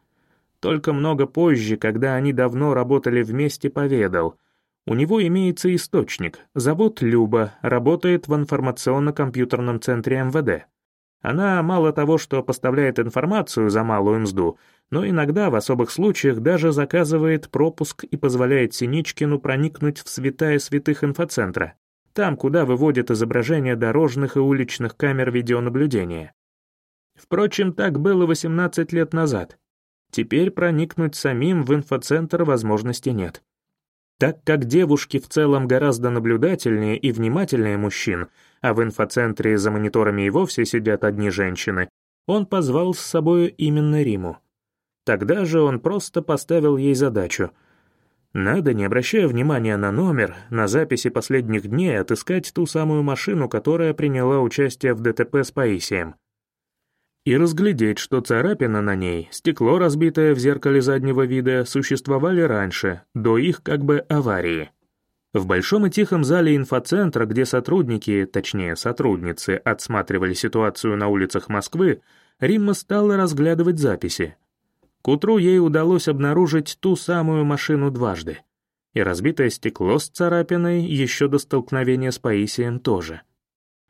Только много позже, когда они давно работали вместе, поведал. У него имеется источник, зовут Люба, работает в информационно-компьютерном центре МВД. Она мало того, что поставляет информацию за малую мзду, но иногда в особых случаях даже заказывает пропуск и позволяет Синичкину проникнуть в святая святых инфоцентра, там, куда выводят изображения дорожных и уличных камер видеонаблюдения. Впрочем, так было 18 лет назад. Теперь проникнуть самим в инфоцентр возможности нет. Так как девушки в целом гораздо наблюдательнее и внимательнее мужчин, а в инфоцентре за мониторами и вовсе сидят одни женщины, он позвал с собой именно Риму. Тогда же он просто поставил ей задачу. Надо, не обращая внимания на номер, на записи последних дней отыскать ту самую машину, которая приняла участие в ДТП с Паисием. И разглядеть, что царапина на ней, стекло, разбитое в зеркале заднего вида, существовали раньше, до их как бы аварии. В большом и тихом зале инфоцентра, где сотрудники, точнее сотрудницы, отсматривали ситуацию на улицах Москвы, Римма стала разглядывать записи. К утру ей удалось обнаружить ту самую машину дважды. И разбитое стекло с царапиной еще до столкновения с Паисием тоже.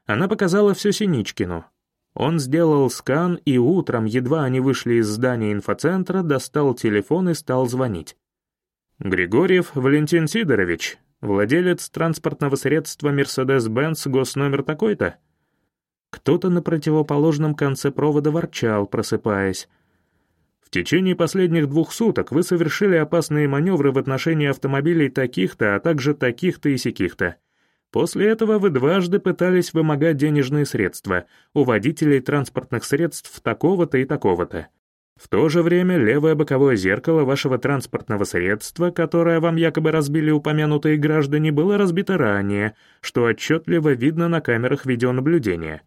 Она показала все Синичкину. Он сделал скан, и утром, едва они вышли из здания инфоцентра, достал телефон и стал звонить. «Григорьев Валентин Сидорович, Владелец транспортного средства Mercedes-Benz госномер такой-то? Кто-то на противоположном конце провода ворчал, просыпаясь. Течение последних двух суток вы совершили опасные маневры в отношении автомобилей таких-то, а также таких-то и сяких-то. После этого вы дважды пытались вымогать денежные средства у водителей транспортных средств такого-то и такого-то. В то же время левое боковое зеркало вашего транспортного средства, которое вам якобы разбили упомянутые граждане, было разбито ранее, что отчетливо видно на камерах видеонаблюдения.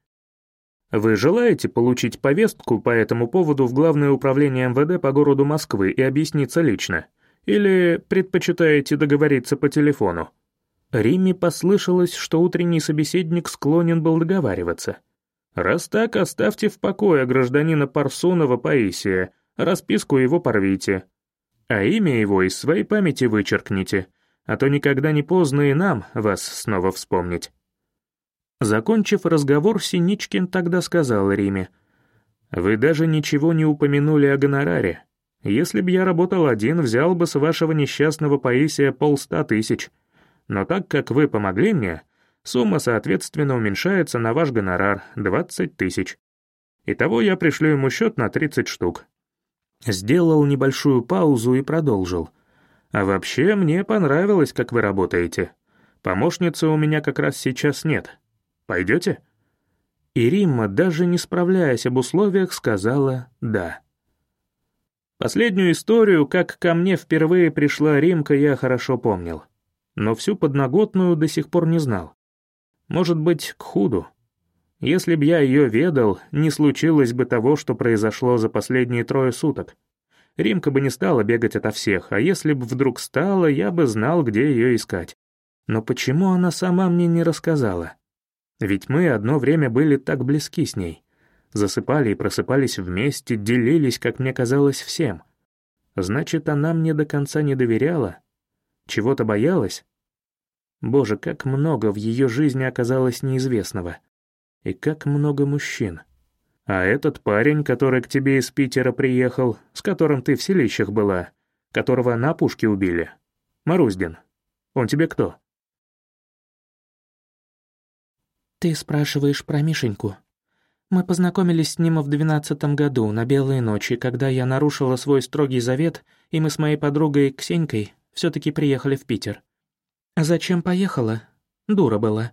Вы желаете получить повестку по этому поводу в Главное управление МВД по городу Москвы и объясниться лично? Или предпочитаете договориться по телефону? Римме послышалось, что утренний собеседник склонен был договариваться. Раз так, оставьте в покое гражданина Парсунова Паисия, расписку его порвите. А имя его из своей памяти вычеркните, а то никогда не поздно и нам вас снова вспомнить». Закончив разговор, Синичкин тогда сказал Риме, «Вы даже ничего не упомянули о гонораре. Если б я работал один, взял бы с вашего несчастного Паисия полста тысяч. Но так как вы помогли мне, Сумма, соответственно, уменьшается на ваш гонорар — 20 тысяч. Итого я пришлю ему счет на 30 штук. Сделал небольшую паузу и продолжил. А вообще, мне понравилось, как вы работаете. Помощницы у меня как раз сейчас нет. Пойдете? И Римма, даже не справляясь об условиях, сказала «да». Последнюю историю, как ко мне впервые пришла Римка, я хорошо помнил. Но всю подноготную до сих пор не знал. Может быть, к худу. Если б я ее ведал, не случилось бы того, что произошло за последние трое суток. Римка бы не стала бегать ото всех, а если бы вдруг стала, я бы знал, где ее искать. Но почему она сама мне не рассказала? Ведь мы одно время были так близки с ней. Засыпали и просыпались вместе, делились, как мне казалось, всем. Значит, она мне до конца не доверяла? Чего-то боялась? Боже, как много в ее жизни оказалось неизвестного. И как много мужчин. А этот парень, который к тебе из Питера приехал, с которым ты в селищах была, которого на пушке убили. Маруздин. Он тебе кто? Ты спрашиваешь про Мишеньку. Мы познакомились с ним в двенадцатом году, на белые ночи, когда я нарушила свой строгий завет, и мы с моей подругой Ксенькой все таки приехали в Питер. «Зачем поехала? Дура была.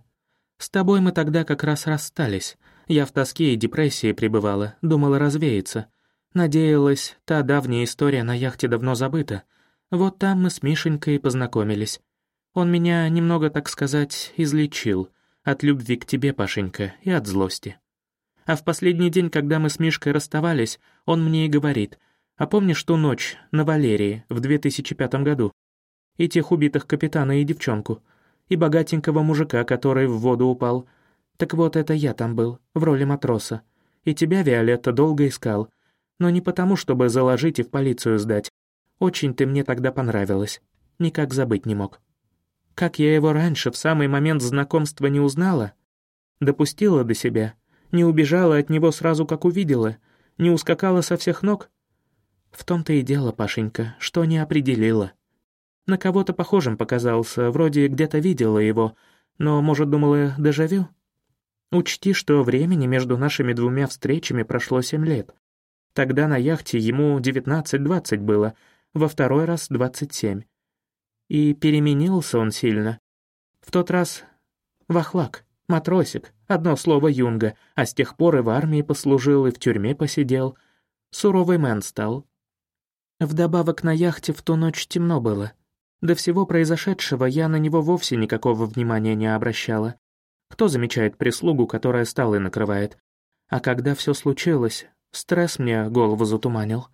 С тобой мы тогда как раз расстались. Я в тоске и депрессии пребывала, думала развеяться. Надеялась, та давняя история на яхте давно забыта. Вот там мы с Мишенькой познакомились. Он меня немного, так сказать, излечил. От любви к тебе, Пашенька, и от злости. А в последний день, когда мы с Мишкой расставались, он мне и говорит, «А помнишь ту ночь на Валерии в 2005 году? и тех убитых капитана и девчонку. и богатенького мужика, который в воду упал. Так вот, это я там был, в роли матроса. И тебя, Виолетта, долго искал. Но не потому, чтобы заложить и в полицию сдать. Очень ты мне тогда понравилась. Никак забыть не мог. Как я его раньше, в самый момент знакомства, не узнала? Допустила до себя. Не убежала от него сразу, как увидела. Не ускакала со всех ног. В том-то и дело, Пашенька, что не определила. На кого-то похожим показался, вроде где-то видела его, но, может, думала, дежавю? Учти, что времени между нашими двумя встречами прошло семь лет. Тогда на яхте ему 19-20 было, во второй раз 27. И переменился он сильно. В тот раз вахлак, матросик, одно слово юнга, а с тех пор и в армии послужил, и в тюрьме посидел. Суровый мэн стал. Вдобавок на яхте в ту ночь темно было. До всего произошедшего я на него вовсе никакого внимания не обращала. Кто замечает прислугу, которая столы накрывает? А когда все случилось, стресс мне голову затуманил.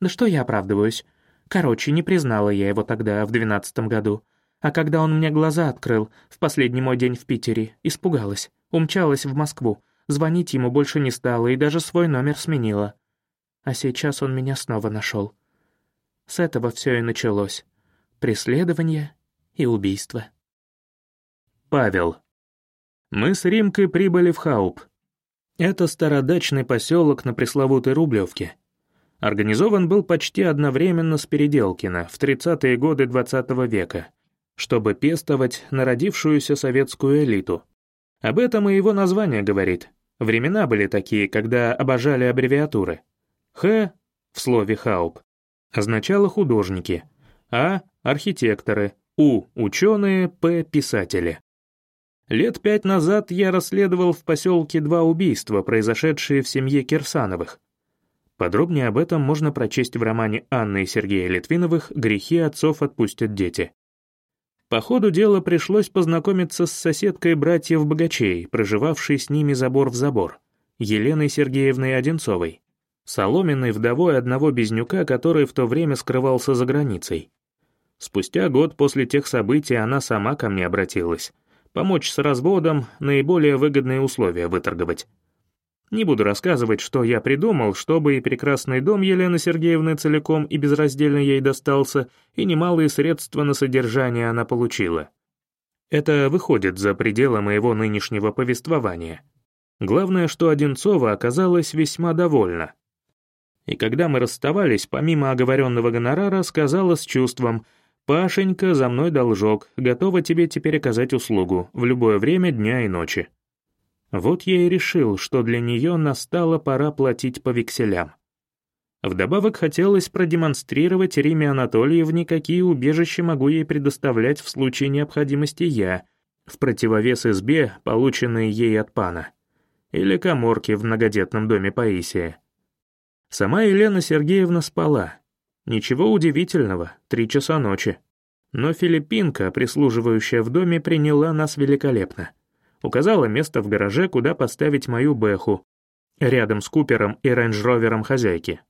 Да что я оправдываюсь? Короче, не признала я его тогда, в двенадцатом году. А когда он мне глаза открыл, в последний мой день в Питере, испугалась, умчалась в Москву, звонить ему больше не стала и даже свой номер сменила. А сейчас он меня снова нашел. С этого все и началось. Преследование и убийство. Павел. Мы с Римкой прибыли в Хауп. Это стародачный поселок на пресловутой Рублевке. Организован был почти одновременно с Переделкино в 30-е годы XX -го века, чтобы пестовать народившуюся советскую элиту. Об этом и его название говорит. Времена были такие, когда обожали аббревиатуры. «Х» в слове «хауп» означало «художники», «А» — «архитекторы», «У» — «ученые», «П» — «писатели». Лет пять назад я расследовал в поселке два убийства, произошедшие в семье Кирсановых. Подробнее об этом можно прочесть в романе Анны и Сергея Литвиновых «Грехи отцов отпустят дети». По ходу дела пришлось познакомиться с соседкой братьев Богачей, проживавшей с ними забор в забор, Еленой Сергеевной Одинцовой, соломенной вдовой одного безнюка, который в то время скрывался за границей. Спустя год после тех событий она сама ко мне обратилась — помочь с разводом, наиболее выгодные условия выторговать. Не буду рассказывать, что я придумал, чтобы и прекрасный дом Елены Сергеевны целиком и безраздельно ей достался, и немалые средства на содержание она получила. Это выходит за пределы моего нынешнего повествования. Главное, что Одинцова оказалась весьма довольна. И когда мы расставались, помимо оговоренного гонорара, сказала с чувством — «Пашенька, за мной должок, готова тебе теперь оказать услугу, в любое время дня и ночи». Вот я и решил, что для нее настала пора платить по векселям. Вдобавок хотелось продемонстрировать Риме Анатольевне, какие убежища могу ей предоставлять в случае необходимости я, в противовес избе, полученной ей от пана, или коморке в многодетном доме Паисия. Сама Елена Сергеевна спала, Ничего удивительного, три часа ночи. Но филиппинка, прислуживающая в доме, приняла нас великолепно. Указала место в гараже, куда поставить мою бэху, рядом с Купером и рейндж-ровером хозяйки.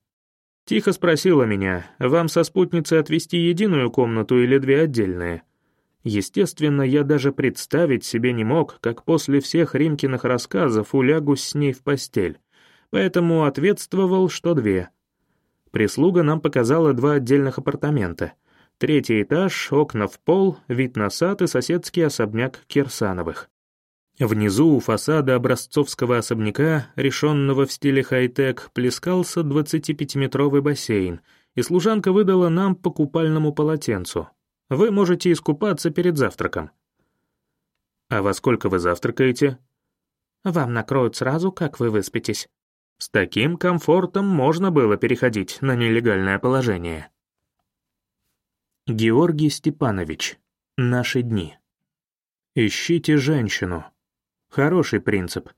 Тихо спросила меня, вам со спутницей отвести единую комнату или две отдельные? Естественно, я даже представить себе не мог, как после всех Римкиных рассказов улягусь с ней в постель, поэтому ответствовал, что две — Прислуга нам показала два отдельных апартамента. Третий этаж, окна в пол, вид на сад и соседский особняк Кирсановых. Внизу у фасада образцовского особняка, решенного в стиле хай-тек, плескался 25-метровый бассейн, и служанка выдала нам по купальному полотенцу. Вы можете искупаться перед завтраком. «А во сколько вы завтракаете?» «Вам накроют сразу, как вы выспитесь». С таким комфортом можно было переходить на нелегальное положение. Георгий Степанович. Наши дни. Ищите женщину. Хороший принцип.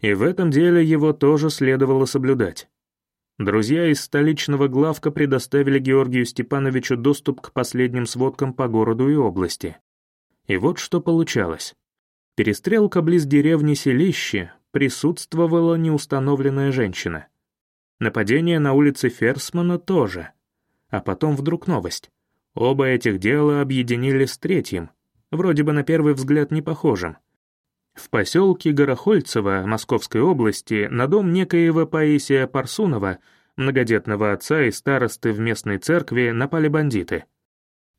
И в этом деле его тоже следовало соблюдать. Друзья из столичного главка предоставили Георгию Степановичу доступ к последним сводкам по городу и области. И вот что получалось. Перестрелка близ деревни Селище присутствовала неустановленная женщина. Нападение на улице Ферсмана тоже. А потом вдруг новость. Оба этих дела объединили с третьим. вроде бы на первый взгляд не похожим. В поселке Горохольцево Московской области на дом некоего Паисия Парсунова, многодетного отца и старосты в местной церкви, напали бандиты.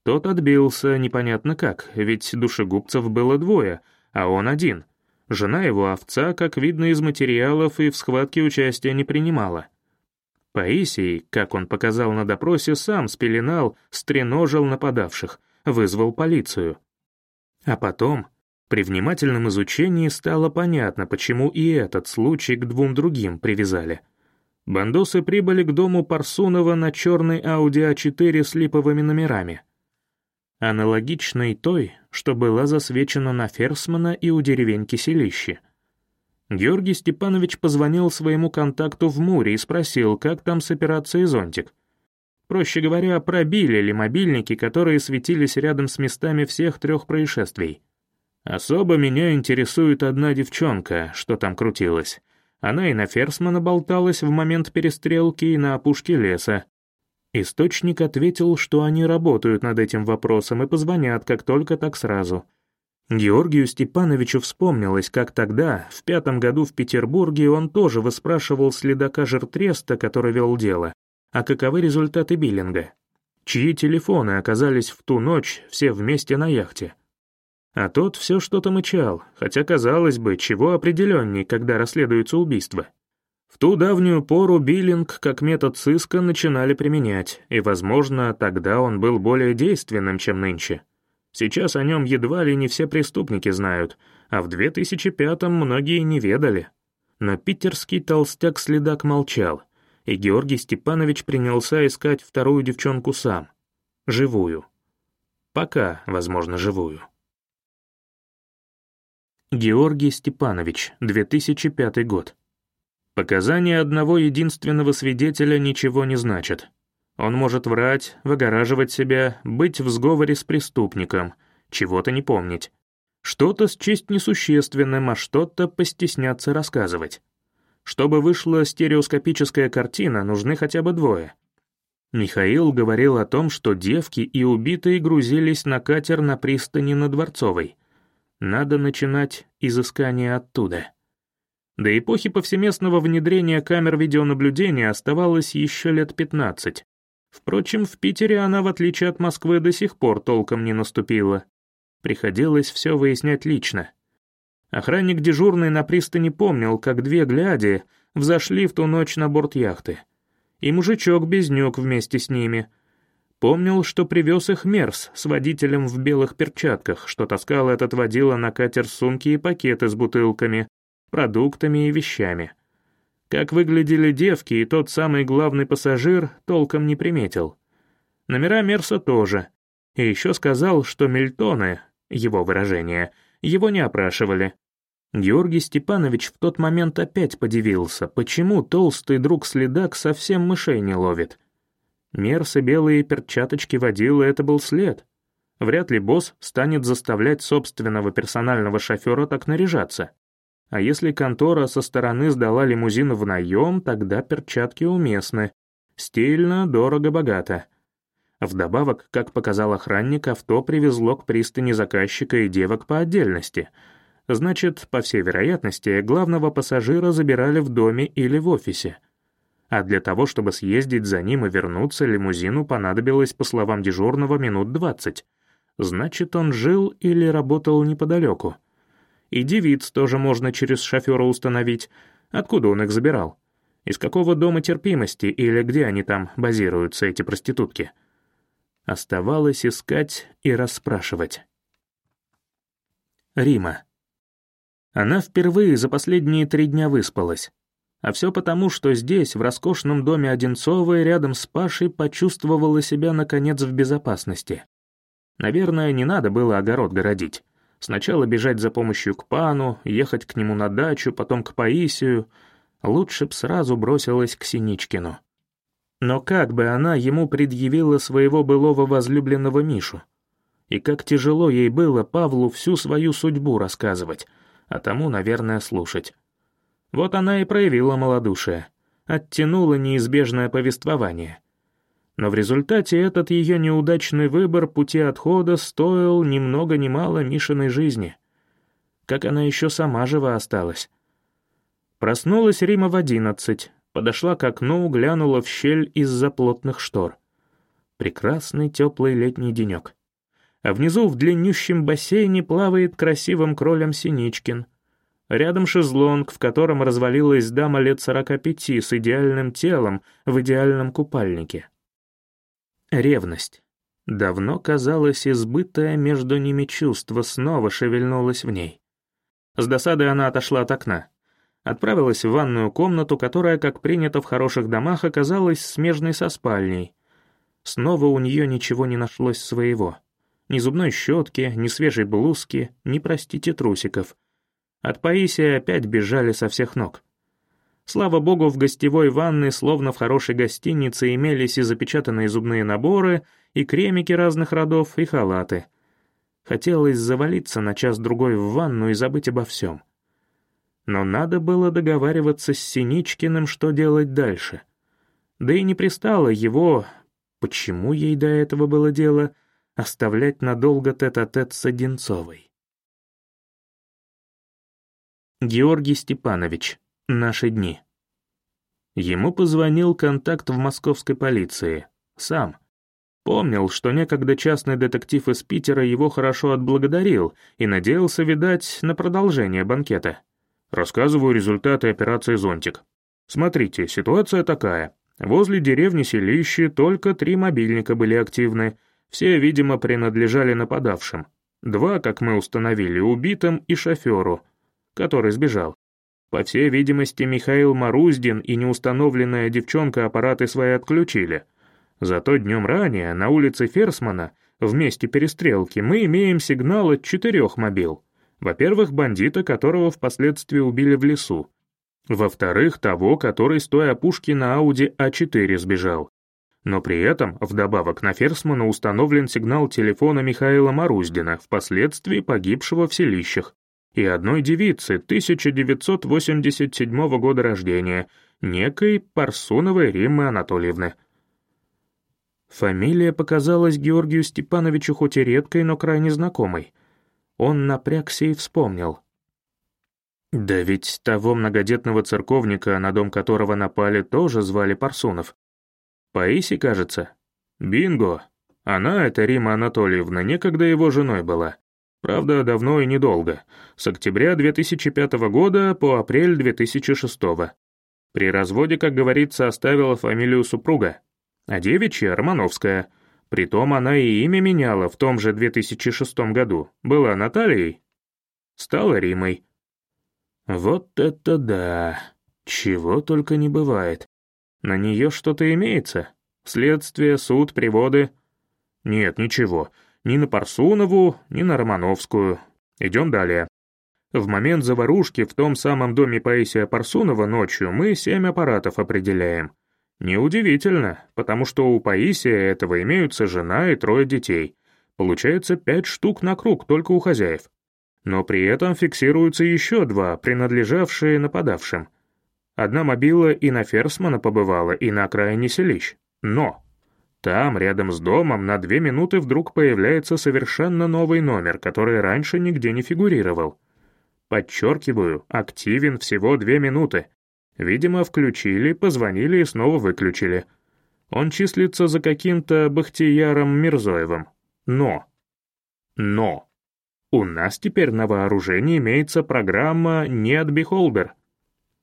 Тот отбился непонятно как, ведь душегубцев было двое, а он один. Жена его овца, как видно из материалов, и в схватке участия не принимала. Паисий, как он показал на допросе, сам спеленал, стреножил нападавших, вызвал полицию. А потом при внимательном изучении стало понятно, почему и этот случай к двум другим привязали. Бандосы прибыли к дому Парсунова на черной Audi A4 с липовыми номерами. Аналогичной той, что была засвечена на Ферсмана и у деревеньки Селище. Георгий Степанович позвонил своему контакту в Муре и спросил, как там с операцией «Зонтик». Проще говоря, пробили ли мобильники, которые светились рядом с местами всех трех происшествий. Особо меня интересует одна девчонка, что там крутилась. Она и на Ферсмана болталась в момент перестрелки и на опушке леса. Источник ответил, что они работают над этим вопросом и позвонят, как только так сразу. Георгию Степановичу вспомнилось, как тогда, в пятом году в Петербурге, он тоже выспрашивал следака Жертреста, который вел дело, а каковы результаты биллинга. Чьи телефоны оказались в ту ночь все вместе на яхте. А тот все что-то мычал, хотя, казалось бы, чего определенней, когда расследуется убийство. В ту давнюю пору биллинг как метод сыска начинали применять, и, возможно, тогда он был более действенным, чем нынче. Сейчас о нем едва ли не все преступники знают, а в 2005-м многие не ведали. Но питерский толстяк-следак молчал, и Георгий Степанович принялся искать вторую девчонку сам. Живую. Пока, возможно, живую. Георгий Степанович, 2005 год. Показания одного единственного свидетеля ничего не значат. Он может врать, выгораживать себя, быть в сговоре с преступником, чего-то не помнить. Что-то счесть несущественным, а что-то постесняться рассказывать. Чтобы вышла стереоскопическая картина, нужны хотя бы двое. Михаил говорил о том, что девки и убитые грузились на катер на пристани на Дворцовой — надо начинать изыскание оттуда. До эпохи повсеместного внедрения камер видеонаблюдения оставалось еще лет 15. Впрочем, в Питере она, в отличие от Москвы, до сих пор толком не наступила. Приходилось все выяснять лично. Охранник дежурный на пристани помнил, как две гляди взошли в ту ночь на борт яхты. И мужичок-безнюк вместе с ними — Помнил, что привез их Мерс с водителем в белых перчатках, что таскал этот водила на катер сумки и пакеты с бутылками, продуктами и вещами. Как выглядели девки и тот самый главный пассажир, толком не приметил. Номера Мерса тоже. И еще сказал, что Мильтоны, его выражение, его не опрашивали. Георгий Степанович в тот момент опять подивился, почему толстый друг-следак совсем мышей не ловит — Мерсы белые перчаточки водила — это был след. Вряд ли босс станет заставлять собственного персонального шофера так наряжаться. А если контора со стороны сдала лимузин в наем, тогда перчатки уместны. Стильно, дорого, богато. Вдобавок, как показал охранник, авто привезло к пристани заказчика и девок по отдельности. Значит, по всей вероятности, главного пассажира забирали в доме или в офисе — а для того, чтобы съездить за ним и вернуться, лимузину понадобилось, по словам дежурного, минут двадцать. Значит, он жил или работал неподалеку. И девиц тоже можно через шофера установить. Откуда он их забирал? Из какого дома терпимости или где они там базируются, эти проститутки? Оставалось искать и расспрашивать. Рима. Она впервые за последние три дня выспалась. А все потому, что здесь, в роскошном доме Одинцовой, рядом с Пашей, почувствовала себя, наконец, в безопасности. Наверное, не надо было огород городить. Сначала бежать за помощью к пану, ехать к нему на дачу, потом к Паисию. Лучше б сразу бросилась к Синичкину. Но как бы она ему предъявила своего былого возлюбленного Мишу? И как тяжело ей было Павлу всю свою судьбу рассказывать, а тому, наверное, слушать. Вот она и проявила малодушие, оттянула неизбежное повествование. Но в результате этот ее неудачный выбор пути отхода стоил ни много ни мало Мишиной жизни. Как она еще сама жива осталась. Проснулась Рима в одиннадцать, подошла к окну, глянула в щель из-за плотных штор. Прекрасный теплый летний денек. А внизу в длиннющем бассейне плавает красивым кролем Синичкин. Рядом шезлонг, в котором развалилась дама лет сорока пяти с идеальным телом в идеальном купальнике. Ревность. Давно казалось избытое между ними чувство снова шевельнулось в ней. С досадой она отошла от окна. Отправилась в ванную комнату, которая, как принято в хороших домах, оказалась смежной со спальней. Снова у нее ничего не нашлось своего. Ни зубной щетки, ни свежей блузки, ни, простите, трусиков. От Паисия опять бежали со всех ног. Слава богу, в гостевой ванной, словно в хорошей гостинице, имелись и запечатанные зубные наборы, и кремики разных родов, и халаты. Хотелось завалиться на час-другой в ванну и забыть обо всем. Но надо было договариваться с Синичкиным, что делать дальше. Да и не пристало его, почему ей до этого было дело, оставлять надолго тет-а-тет -тет с Одинцовой. Георгий Степанович. Наши дни. Ему позвонил контакт в московской полиции. Сам. Помнил, что некогда частный детектив из Питера его хорошо отблагодарил и надеялся, видать, на продолжение банкета. Рассказываю результаты операции «Зонтик». Смотрите, ситуация такая. Возле деревни Селище только три мобильника были активны. Все, видимо, принадлежали нападавшим. Два, как мы установили, убитым и шоферу, который сбежал. По всей видимости, Михаил Маруздин и неустановленная девчонка аппараты свои отключили. Зато днем ранее на улице Ферсмана, в месте перестрелки, мы имеем сигнал от четырех мобил. Во-первых, бандита, которого впоследствии убили в лесу. Во-вторых, того, который с той опушки на Ауди А4 сбежал. Но при этом, вдобавок на Ферсмана установлен сигнал телефона Михаила Маруздина, впоследствии погибшего в селищах, и одной девицы 1987 года рождения, некой Парсуновой Риммы Анатольевны. Фамилия показалась Георгию Степановичу хоть и редкой, но крайне знакомой — он напрягся и вспомнил. Да ведь того многодетного церковника, на дом которого напали, тоже звали Парсунов. Паиси, кажется. Бинго! Она, это Рима Анатольевна, некогда его женой была. Правда, давно и недолго. С октября 2005 года по апрель 2006. При разводе, как говорится, оставила фамилию супруга. А девичья — Романовская — Притом она и имя меняла в том же 2006 году. Была Натальей, стала Римой. Вот это да! Чего только не бывает. На нее что-то имеется? Следствие, суд, приводы? Нет, ничего. Ни на Парсунову, ни на Романовскую. Идем далее. В момент заварушки в том самом доме Паисия Парсунова ночью мы семь аппаратов определяем — Неудивительно, потому что у Паисия этого имеются жена и трое детей. Получается пять штук на круг только у хозяев. Но при этом фиксируются еще два, принадлежавшие нападавшим. Одна мобила и на Ферсмана побывала, и на окраине селищ. Но там, рядом с домом, на две минуты вдруг появляется совершенно новый номер, который раньше нигде не фигурировал. Подчеркиваю, активен всего две минуты. Видимо, включили, позвонили и снова выключили. Он числится за каким-то Бахтияром Мирзоевым. Но... Но... У нас теперь на вооружении имеется программа «Нет Beholder»,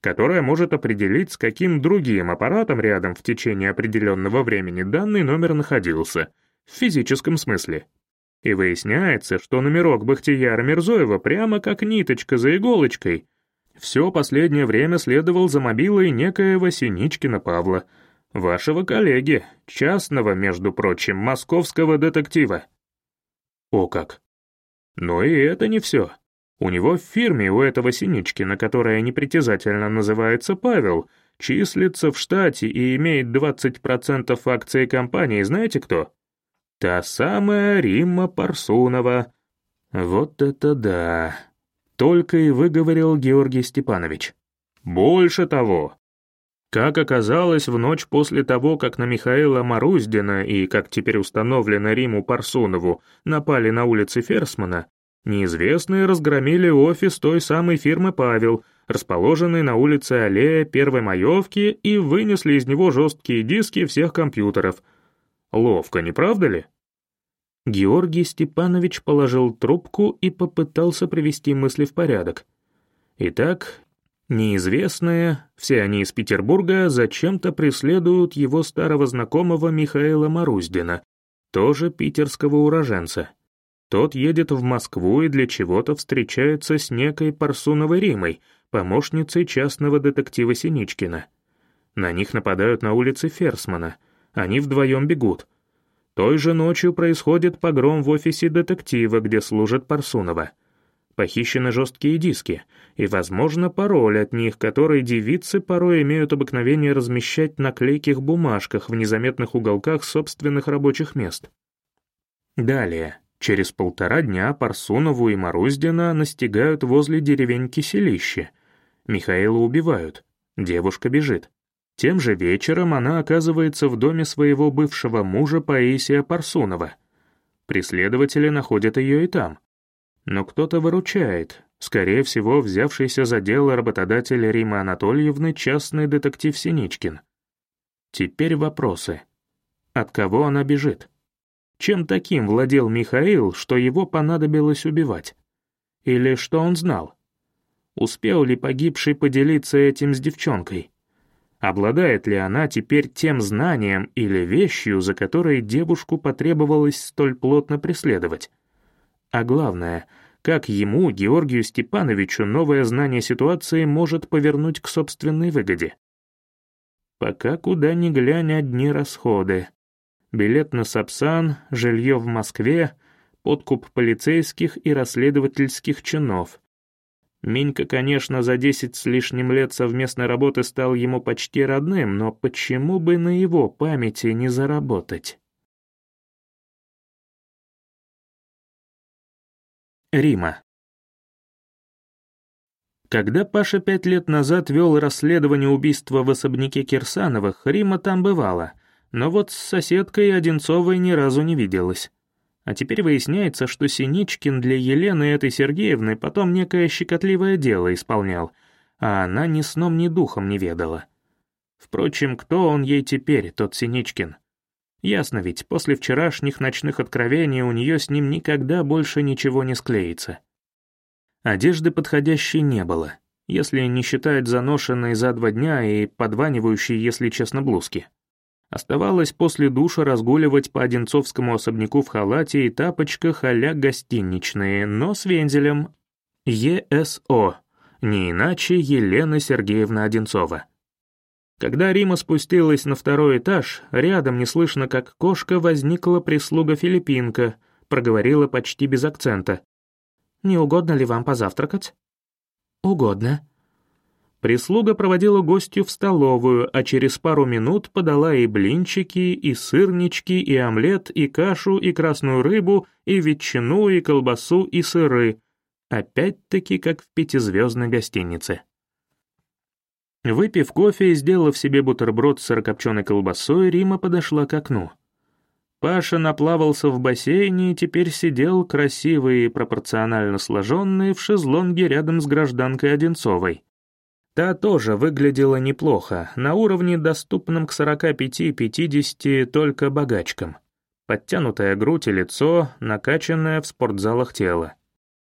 которая может определить, с каким другим аппаратом рядом в течение определенного времени данный номер находился, в физическом смысле. И выясняется, что номерок Бахтияра Мирзоева прямо как ниточка за иголочкой все последнее время следовал за мобилой некоего Синичкина Павла, вашего коллеги, частного, между прочим, московского детектива. О как! Но и это не все. У него в фирме у этого Синичкина, которая непритязательно называется Павел, числится в штате и имеет 20% акций компании, знаете кто? Та самая Римма Парсунова. Вот это да! Только и выговорил Георгий Степанович. Больше того. Как оказалось, в ночь после того, как на Михаила Маруздина и, как теперь установлено Риму Парсунову, напали на улице Ферсмана, неизвестные разгромили офис той самой фирмы «Павел», расположенный на улице Аллея Первой Маевки, и вынесли из него жесткие диски всех компьютеров. Ловко, не правда ли? Георгий Степанович положил трубку и попытался привести мысли в порядок. Итак, Неизвестные, все они из Петербурга, зачем-то преследуют его старого знакомого Михаила Маруздина, тоже питерского уроженца. Тот едет в Москву и для чего-то встречается с некой Парсуновой Римой, помощницей частного детектива Синичкина. На них нападают на улице Ферсмана. Они вдвоем бегут. Той же ночью происходит погром в офисе детектива, где служит Парсунова. Похищены жесткие диски — и, возможно, пароль от них, который девицы порой имеют обыкновение размещать на клейких бумажках в незаметных уголках собственных рабочих мест. Далее, через полтора дня Парсунову и Маруздина настигают возле деревеньки селище. Михаила убивают, девушка бежит. Тем же вечером она оказывается в доме своего бывшего мужа Паисия Парсунова. Преследователи находят ее и там. Но кто-то выручает, Скорее всего, взявшийся за дело работодатель Римы Анатольевны частный детектив Синичкин. Теперь вопросы. От кого она бежит? Чем таким владел Михаил, что его понадобилось убивать? Или что он знал? Успел ли погибший поделиться этим с девчонкой? Обладает ли она теперь тем знанием или вещью, за которой девушку потребовалось столь плотно преследовать? А главное — как ему, Георгию Степановичу, новое знание ситуации может повернуть к собственной выгоде. Пока куда ни глянь одни расходы. Билет на Сапсан, жилье в Москве, подкуп полицейских и расследовательских чинов. Минька, конечно, за десять с лишним лет совместной работы стал ему почти родным, но почему бы на его памяти не заработать? Рима. Когда Паша пять лет назад вел расследование убийства в особняке Кирсановых, Рима там бывала, но вот с соседкой Одинцовой ни разу не виделась. А теперь выясняется, что Синичкин для Елены этой Сергеевны потом некое щекотливое дело исполнял, а она ни сном, ни духом не ведала. Впрочем, кто он ей теперь, тот Синичкин? Ясно ведь, после вчерашних ночных откровений у нее с ним никогда больше ничего не склеится. Одежды подходящей не было, если не считать заношенной за два дня и подванивающей, если честно, блузки. Оставалось после душа разгуливать по Одинцовскому особняку в халате и тапочках а-ля гостиничные, но с вензелем. ЕСО, не иначе Елена Сергеевна Одинцова. Когда Рима спустилась на второй этаж, рядом неслышно как кошка возникла прислуга-филиппинка, проговорила почти без акцента. «Не угодно ли вам позавтракать?» «Угодно». Прислуга проводила гостью в столовую, а через пару минут подала и блинчики, и сырнички, и омлет, и кашу, и красную рыбу, и ветчину, и колбасу, и сыры. Опять-таки, как в пятизвездной гостинице. Выпив кофе и сделав себе бутерброд с сырокопченой колбасой, Рима подошла к окну. Паша наплавался в бассейне и теперь сидел, красивый и пропорционально сложенный, в шезлонге рядом с гражданкой Одинцовой. Та тоже выглядела неплохо, на уровне, доступном к 45-50 только богачкам. Подтянутая грудь и лицо, накачанное в спортзалах тело.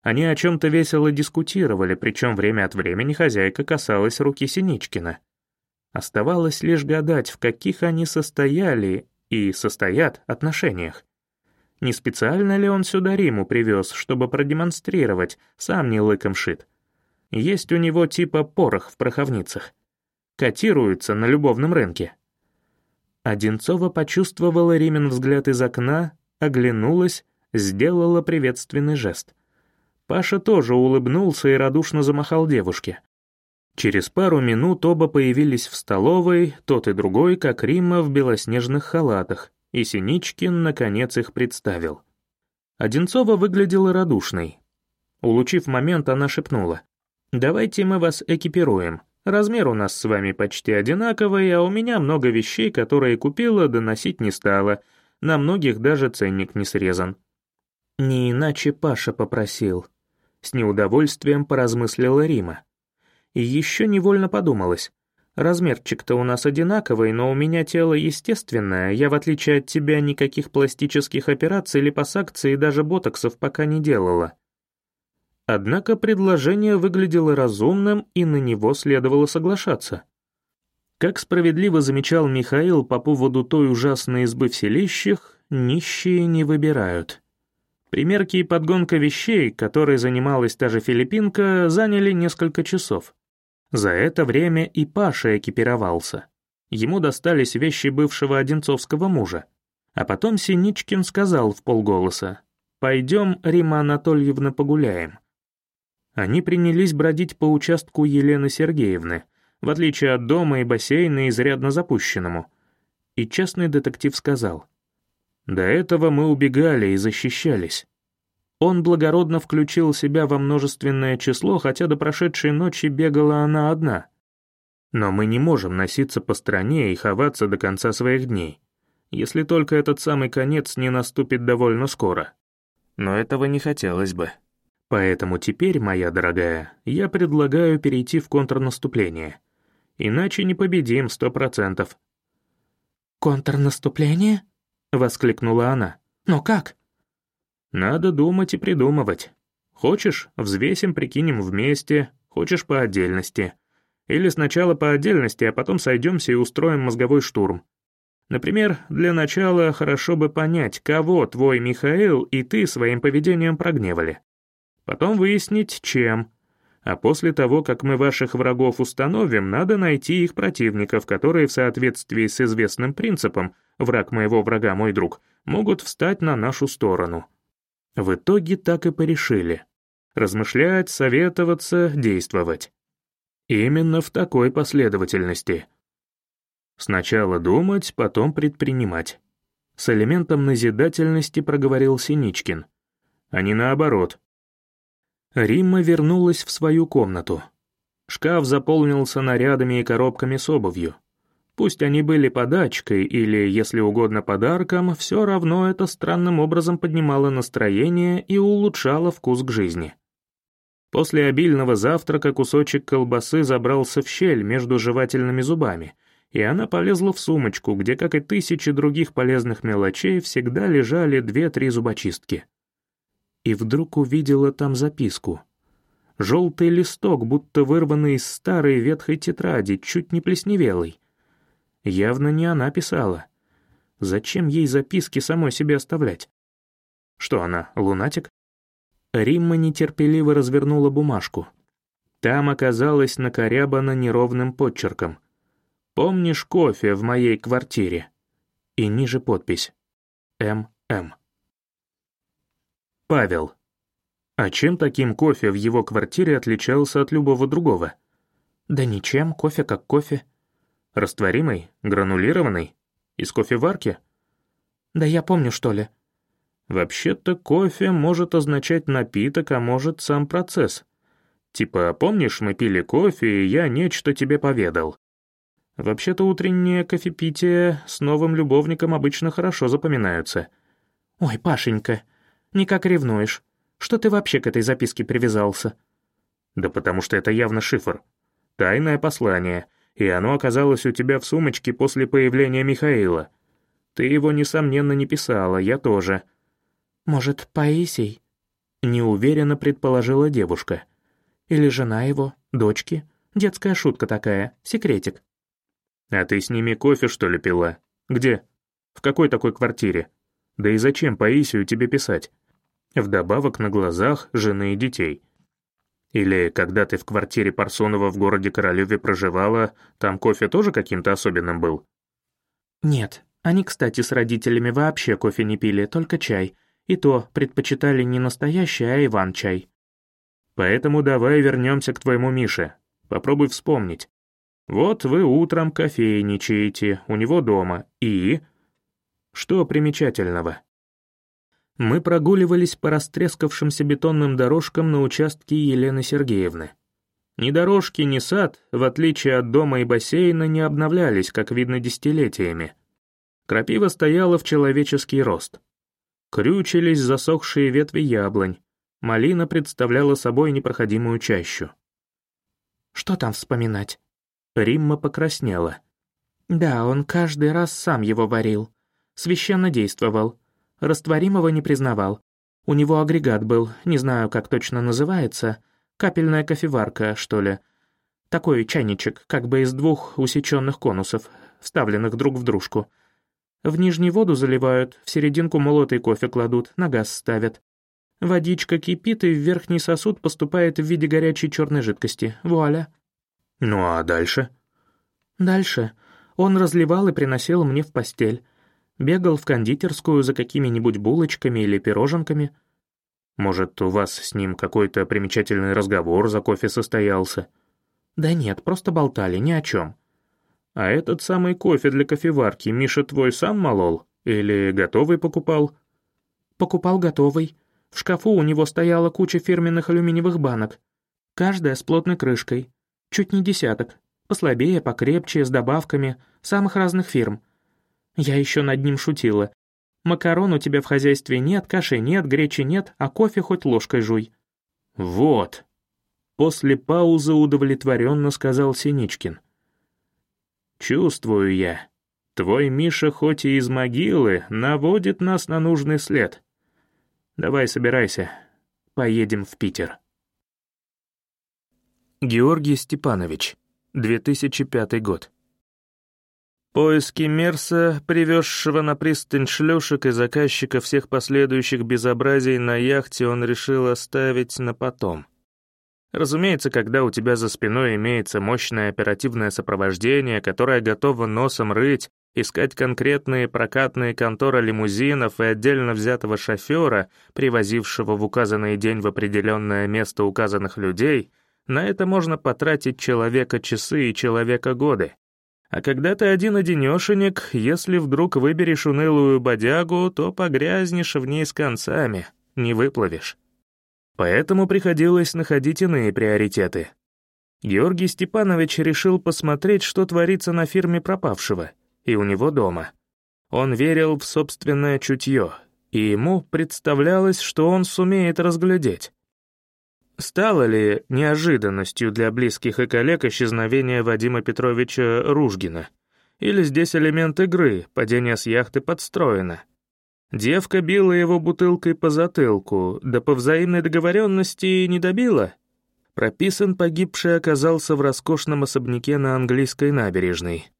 Они о чем-то весело дискутировали, причем время от времени хозяйка касалась руки Синичкина. Оставалось лишь гадать, в каких они состояли и состоят отношениях. Не специально ли он сюда Риму привез, чтобы продемонстрировать, сам не лыком шит? Есть у него типа порох в пороховницах. Котируется на любовном рынке. Одинцова почувствовала Римин взгляд из окна, оглянулась, сделала приветственный жест — Паша тоже улыбнулся и радушно замахал девушке. Через пару минут оба появились в столовой, тот и другой, как Римма в белоснежных халатах, и Синичкин, наконец, их представил. Одинцова выглядела радушной. Улучив момент, она шепнула. «Давайте мы вас экипируем. Размер у нас с вами почти одинаковый, а у меня много вещей, которые купила, доносить не стала. На многих даже ценник не срезан». «Не иначе Паша попросил», — с неудовольствием поразмыслила Рима. И еще невольно подумалось. Размерчик-то у нас одинаковый, но у меня тело естественное, я, в отличие от тебя, никаких пластических операций, липосакций и даже ботоксов пока не делала. Однако предложение выглядело разумным, и на него следовало соглашаться. Как справедливо замечал Михаил по поводу той ужасной избы в селищах, нищие не выбирают. Примерки и подгонка вещей, которой занималась та же филиппинка, заняли несколько часов. За это время и Паша экипировался. Ему достались вещи бывшего одинцовского мужа. А потом Синичкин сказал в полголоса, «Пойдем, Рима Анатольевна, погуляем». Они принялись бродить по участку Елены Сергеевны, в отличие от дома и бассейна, изрядно запущенному. И частный детектив сказал, «До этого мы убегали и защищались». Он благородно включил себя во множественное число, хотя до прошедшей ночи бегала она одна. Но мы не можем носиться по стране и ховаться до конца своих дней, если только этот самый конец не наступит довольно скоро. Но этого не хотелось бы. Поэтому теперь, моя дорогая, я предлагаю перейти в контрнаступление. Иначе не победим сто процентов». «Контрнаступление?» — воскликнула она. «Но как?» «Надо думать и придумывать. Хочешь, взвесим, прикинем вместе, хочешь по отдельности. Или сначала по отдельности, а потом сойдемся и устроим мозговой штурм. Например, для начала хорошо бы понять, кого твой Михаил и ты своим поведением прогневали потом выяснить, чем. А после того, как мы ваших врагов установим, надо найти их противников, которые в соответствии с известным принципом «враг моего врага мой друг» могут встать на нашу сторону. В итоге так и порешили. Размышлять, советоваться, действовать. Именно в такой последовательности. Сначала думать, потом предпринимать. С элементом назидательности проговорил Синичкин. А не наоборот, Римма вернулась в свою комнату. Шкаф заполнился нарядами и коробками с обувью. Пусть они были подачкой или, если угодно, подарком, все равно это странным образом поднимало настроение и улучшало вкус к жизни. После обильного завтрака кусочек колбасы забрался в щель между жевательными зубами, и она полезла в сумочку, где, как и тысячи других полезных мелочей, всегда лежали две-три зубочистки и вдруг увидела там записку. Желтый листок, будто вырванный из старой ветхой тетради, чуть не плесневелый. Явно не она писала. Зачем ей записки самой себе оставлять? Что она, лунатик? Римма нетерпеливо развернула бумажку. Там оказалось накорябано неровным подчерком. «Помнишь кофе в моей квартире?» И ниже подпись. «М.М.» Павел. А чем таким кофе в его квартире отличался от любого другого? Да ничем, кофе как кофе. Растворимый? Гранулированный? Из кофеварки? Да я помню, что ли. Вообще-то кофе может означать напиток, а может сам процесс. Типа, помнишь, мы пили кофе, и я нечто тебе поведал. Вообще-то утреннее кофепитие с новым любовником обычно хорошо запоминаются. «Ой, Пашенька», Никак ревнуешь. Что ты вообще к этой записке привязался?» «Да потому что это явно шифр. Тайное послание, и оно оказалось у тебя в сумочке после появления Михаила. Ты его, несомненно, не писала, я тоже». «Может, Паисий?» — неуверенно предположила девушка. «Или жена его, дочки? Детская шутка такая, секретик». «А ты с ними кофе, что ли, пила? Где? В какой такой квартире? Да и зачем Паисию тебе писать?» Вдобавок на глазах жены и детей. Или когда ты в квартире Парсонова в городе Королеве проживала, там кофе тоже каким-то особенным был? Нет, они, кстати, с родителями вообще кофе не пили, только чай. И то предпочитали не настоящий, а Иван-чай. Поэтому давай вернемся к твоему Мише. Попробуй вспомнить. Вот вы утром кофейничаете, у него дома, и... Что примечательного? Мы прогуливались по растрескавшимся бетонным дорожкам на участке Елены Сергеевны. Ни дорожки, ни сад, в отличие от дома и бассейна, не обновлялись, как видно, десятилетиями. Крапива стояла в человеческий рост. Крючились засохшие ветви яблонь. Малина представляла собой непроходимую чащу. «Что там вспоминать?» Римма покраснела. «Да, он каждый раз сам его варил. Священно действовал. Растворимого не признавал. У него агрегат был, не знаю, как точно называется, капельная кофеварка, что ли. Такой чайничек, как бы из двух усеченных конусов, вставленных друг в дружку. В нижнюю воду заливают, в серединку молотый кофе кладут, на газ ставят. Водичка кипит, и в верхний сосуд поступает в виде горячей черной жидкости. Вуаля. Ну а дальше? Дальше. Он разливал и приносил мне в постель. Бегал в кондитерскую за какими-нибудь булочками или пироженками. Может, у вас с ним какой-то примечательный разговор за кофе состоялся? Да нет, просто болтали, ни о чем. А этот самый кофе для кофеварки Миша твой сам молол? Или готовый покупал? Покупал готовый. В шкафу у него стояла куча фирменных алюминиевых банок. Каждая с плотной крышкой. Чуть не десяток. Послабее, покрепче, с добавками, самых разных фирм. Я еще над ним шутила. Макарон у тебя в хозяйстве нет, каши нет, гречи нет, а кофе хоть ложкой жуй». «Вот», — после паузы удовлетворенно сказал Синичкин. «Чувствую я. Твой Миша хоть и из могилы, наводит нас на нужный след. Давай собирайся, поедем в Питер». Георгий Степанович, 2005 год. Поиски Мерса, привезшего на пристань шлюшек и заказчика всех последующих безобразий на яхте, он решил оставить на потом. Разумеется, когда у тебя за спиной имеется мощное оперативное сопровождение, которое готово носом рыть, искать конкретные прокатные конторы лимузинов и отдельно взятого шофера, привозившего в указанный день в определенное место указанных людей, на это можно потратить человека часы и человека годы. А когда ты один-одинешенек, если вдруг выберешь унылую бодягу, то погрязнешь в ней с концами, не выплывешь. Поэтому приходилось находить иные приоритеты. Георгий Степанович решил посмотреть, что творится на фирме пропавшего, и у него дома. Он верил в собственное чутье, и ему представлялось, что он сумеет разглядеть. Стало ли неожиданностью для близких и коллег исчезновение Вадима Петровича Ружгина? Или здесь элемент игры, падение с яхты подстроено? Девка била его бутылкой по затылку, да по взаимной договоренности не добила. Прописан погибший оказался в роскошном особняке на английской набережной.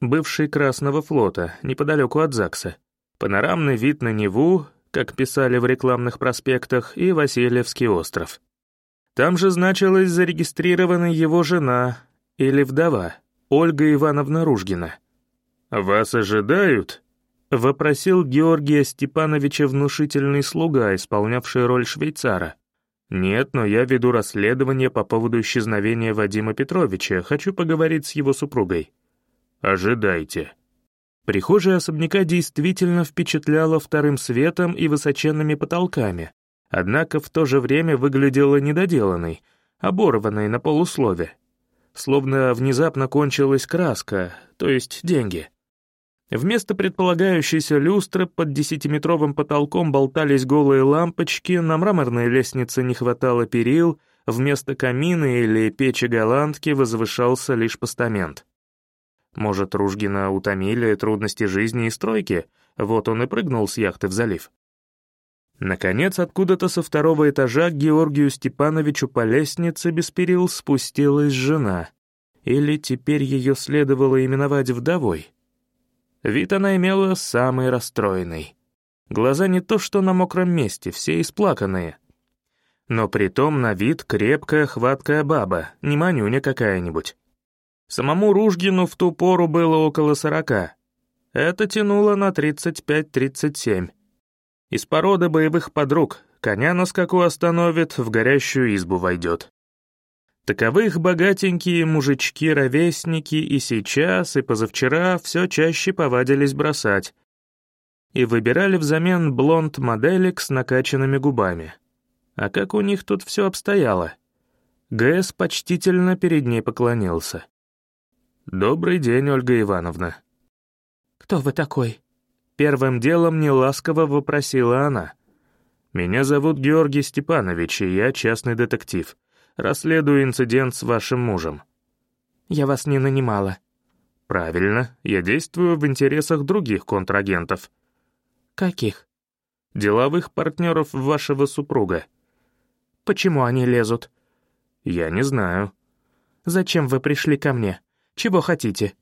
Бывший Красного флота, неподалеку от ЗАГСа. Панорамный вид на Неву, как писали в рекламных проспектах, и Васильевский остров. Там же значилась зарегистрирована его жена или вдова, Ольга Ивановна Ружгина. «Вас ожидают?» — вопросил Георгия Степановича внушительный слуга, исполнявший роль швейцара. «Нет, но я веду расследование по поводу исчезновения Вадима Петровича, хочу поговорить с его супругой». «Ожидайте». Прихожая особняка действительно впечатляла вторым светом и высоченными потолками, однако в то же время выглядела недоделанной, оборванной на полуслове. Словно внезапно кончилась краска, то есть деньги. Вместо предполагающейся люстры под десятиметровым потолком болтались голые лампочки, на мраморной лестнице не хватало перил, вместо камина или печи голландки возвышался лишь постамент. Может, Ружгина утомили трудности жизни и стройки, вот он и прыгнул с яхты в залив. Наконец, откуда-то со второго этажа к Георгию Степановичу по лестнице без перил спустилась жена. Или теперь ее следовало именовать вдовой. Вид она имела самый расстроенный. Глаза не то что на мокром месте, все исплаканные. Но притом на вид крепкая, хваткая баба, не манюня какая-нибудь. Самому Ружгину в ту пору было около сорока. Это тянуло на тридцать пять-тридцать семь. Из породы боевых подруг, коня на скаку остановит, в горящую избу войдет. Таковых богатенькие мужички-ровесники и сейчас, и позавчера все чаще повадились бросать. И выбирали взамен блонд-моделек с накачанными губами. А как у них тут все обстояло? ГС почтительно перед ней поклонился. «Добрый день, Ольга Ивановна». «Кто вы такой?» Первым делом неласково вопросила она. «Меня зовут Георгий Степанович, и я частный детектив. Расследую инцидент с вашим мужем». «Я вас не нанимала». «Правильно, я действую в интересах других контрагентов». «Каких?» «Деловых партнеров вашего супруга». «Почему они лезут?» «Я не знаю». «Зачем вы пришли ко мне? Чего хотите?»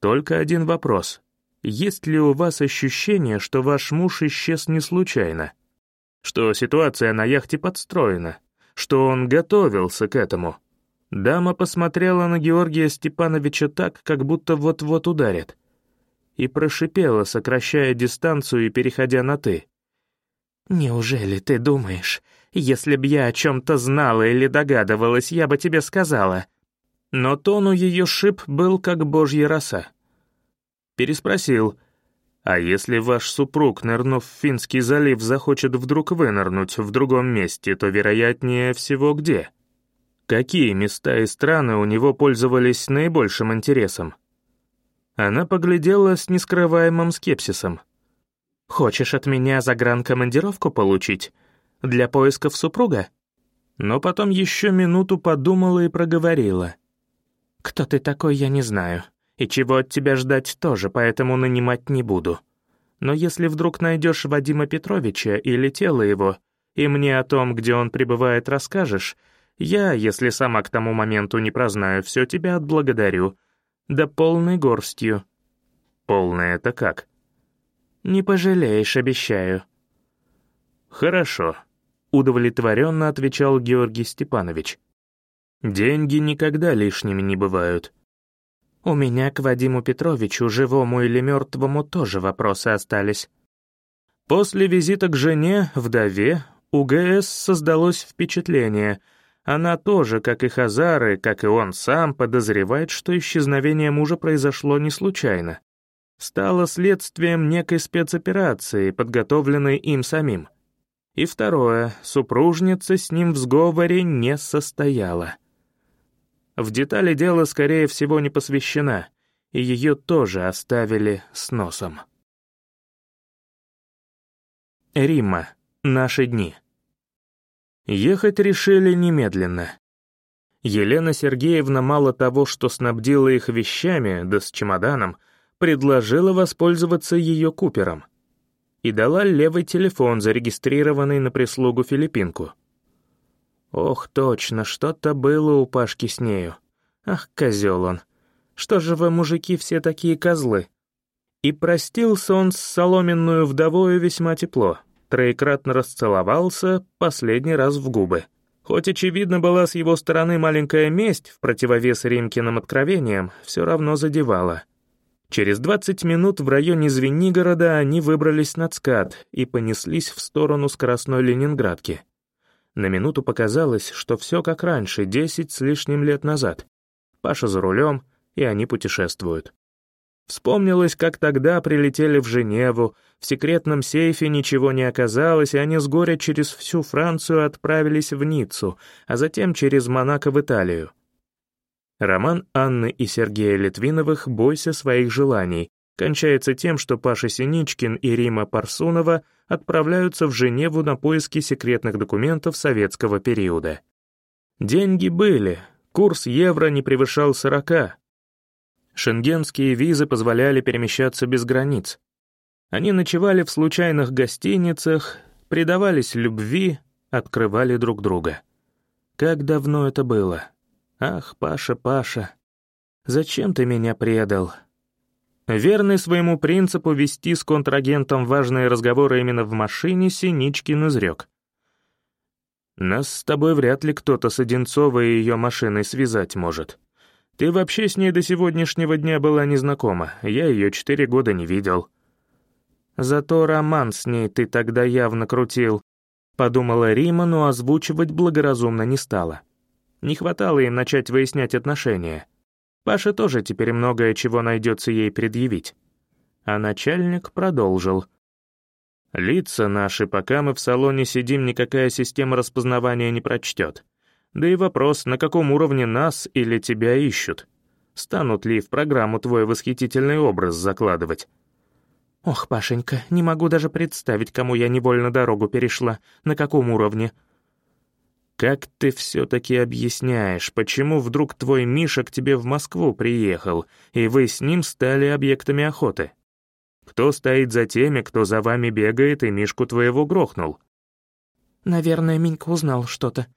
«Только один вопрос. Есть ли у вас ощущение, что ваш муж исчез не случайно? Что ситуация на яхте подстроена? Что он готовился к этому?» Дама посмотрела на Георгия Степановича так, как будто вот-вот ударит. И прошипела, сокращая дистанцию и переходя на «ты». «Неужели ты думаешь, если б я о чем-то знала или догадывалась, я бы тебе сказала?» Но тон у ее шип был как божья роса. Переспросил, «А если ваш супруг, нырнув в Финский залив, захочет вдруг вынырнуть в другом месте, то вероятнее всего где?» Какие места и страны у него пользовались наибольшим интересом? Она поглядела с нескрываемым скепсисом. «Хочешь от меня загранкомандировку получить? Для поисков супруга?» Но потом еще минуту подумала и проговорила. «Кто ты такой, я не знаю. И чего от тебя ждать тоже, поэтому нанимать не буду. Но если вдруг найдешь Вадима Петровича или тело его, и мне о том, где он пребывает, расскажешь, я, если сама к тому моменту не прознаю все, тебя отблагодарю. Да полной горстью». «Полная это как?» «Не пожалеешь, обещаю». «Хорошо», — удовлетворенно отвечал Георгий Степанович. «Деньги никогда лишними не бывают». «У меня к Вадиму Петровичу, живому или мертвому, тоже вопросы остались». После визита к жене, вдове, у ГС создалось впечатление — она тоже, как и Хазары, как и он сам, подозревает, что исчезновение мужа произошло не случайно. Стало следствием некой спецоперации, подготовленной им самим. И второе, супружница с ним в сговоре не состояла. В детали дела, скорее всего, не посвящена, и ее тоже оставили с носом. Римма. Наши дни. Ехать решили немедленно. Елена Сергеевна мало того, что снабдила их вещами, да с чемоданом, предложила воспользоваться ее купером. И дала левый телефон, зарегистрированный на прислугу филиппинку. Ох, точно, что-то было у Пашки с нею. Ах, козел он. Что же вы, мужики, все такие козлы? И простился он с соломенную вдовою весьма тепло троекратно расцеловался, последний раз в губы. Хоть очевидно была с его стороны маленькая месть в противовес Римкиным откровениям, все равно задевала. Через 20 минут в районе Звенигорода они выбрались на ЦКАД и понеслись в сторону скоростной Ленинградки. На минуту показалось, что все как раньше, 10 с лишним лет назад. Паша за рулем, и они путешествуют. Вспомнилось, как тогда прилетели в Женеву, в секретном сейфе ничего не оказалось, и они с горя через всю Францию отправились в Ниццу, а затем через Монако в Италию. Роман Анны и Сергея Литвиновых «Бойся своих желаний» кончается тем, что Паша Синичкин и Рима Парсунова отправляются в Женеву на поиски секретных документов советского периода. Деньги были, курс евро не превышал 40, Шенгенские визы позволяли перемещаться без границ. Они ночевали в случайных гостиницах, предавались любви, открывали друг друга. Как давно это было? Ах, Паша, Паша, зачем ты меня предал? Верный своему принципу вести с контрагентом важные разговоры именно в машине, Синичкин изрек. «Нас с тобой вряд ли кто-то с Одинцовой и ее машиной связать может. Ты вообще с ней до сегодняшнего дня была незнакома, я ее четыре года не видел». «Зато роман с ней ты тогда явно крутил», — подумала Рима, но озвучивать благоразумно не стала. Не хватало им начать выяснять отношения. Паша тоже теперь многое чего найдется ей предъявить. А начальник продолжил. «Лица наши, пока мы в салоне сидим, никакая система распознавания не прочтет. Да и вопрос, на каком уровне нас или тебя ищут. Станут ли в программу твой восхитительный образ закладывать? «Ох, Пашенька, не могу даже представить, кому я невольно дорогу перешла, на каком уровне». «Как ты все-таки объясняешь, почему вдруг твой Миша к тебе в Москву приехал, и вы с ним стали объектами охоты? Кто стоит за теми, кто за вами бегает и Мишку твоего грохнул?» «Наверное, Минька узнал что-то.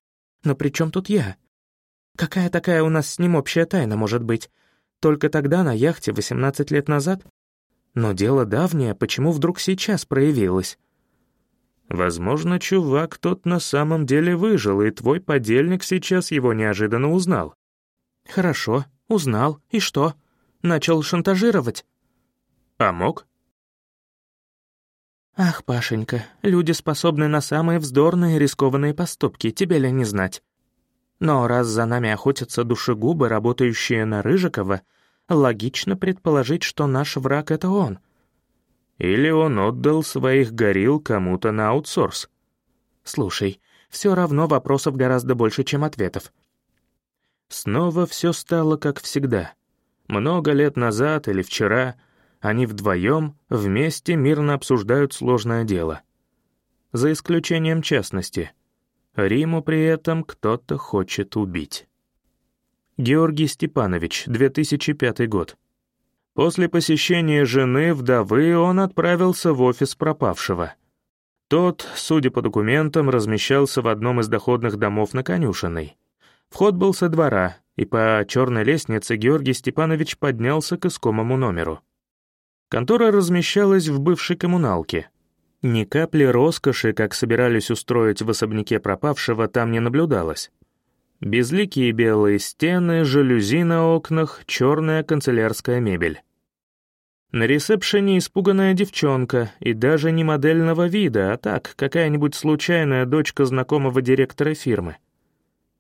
Но при чем тут я? Какая такая у нас с ним общая тайна может быть? Только тогда на яхте 18 лет назад? Но дело давнее, почему вдруг сейчас проявилось? Возможно, чувак тот на самом деле выжил, и твой подельник сейчас его неожиданно узнал. Хорошо, узнал. И что? Начал шантажировать? А мог? Ах, Пашенька, люди способны на самые вздорные и рискованные поступки, тебе ли не знать. Но раз за нами охотятся душегубы, работающие на Рыжикова, логично предположить, что наш враг — это он. Или он отдал своих горил кому-то на аутсорс. Слушай, все равно вопросов гораздо больше, чем ответов. Снова все стало как всегда. Много лет назад или вчера они вдвоем вместе мирно обсуждают сложное дело. За исключением частности — Риму при этом кто-то хочет убить. Георгий Степанович, 2005 год. После посещения жены, вдовы, он отправился в офис пропавшего. Тот, судя по документам, размещался в одном из доходных домов на Конюшиной. Вход был со двора, и по черной лестнице Георгий Степанович поднялся к искомому номеру. Контора размещалась в бывшей коммуналке — ни капли роскоши, как собирались устроить в особняке пропавшего, там не наблюдалось. Безликие белые стены, жалюзи на окнах, черная канцелярская мебель. На ресепшене испуганная девчонка, и даже не модельного вида, а так, какая-нибудь случайная дочка знакомого директора фирмы.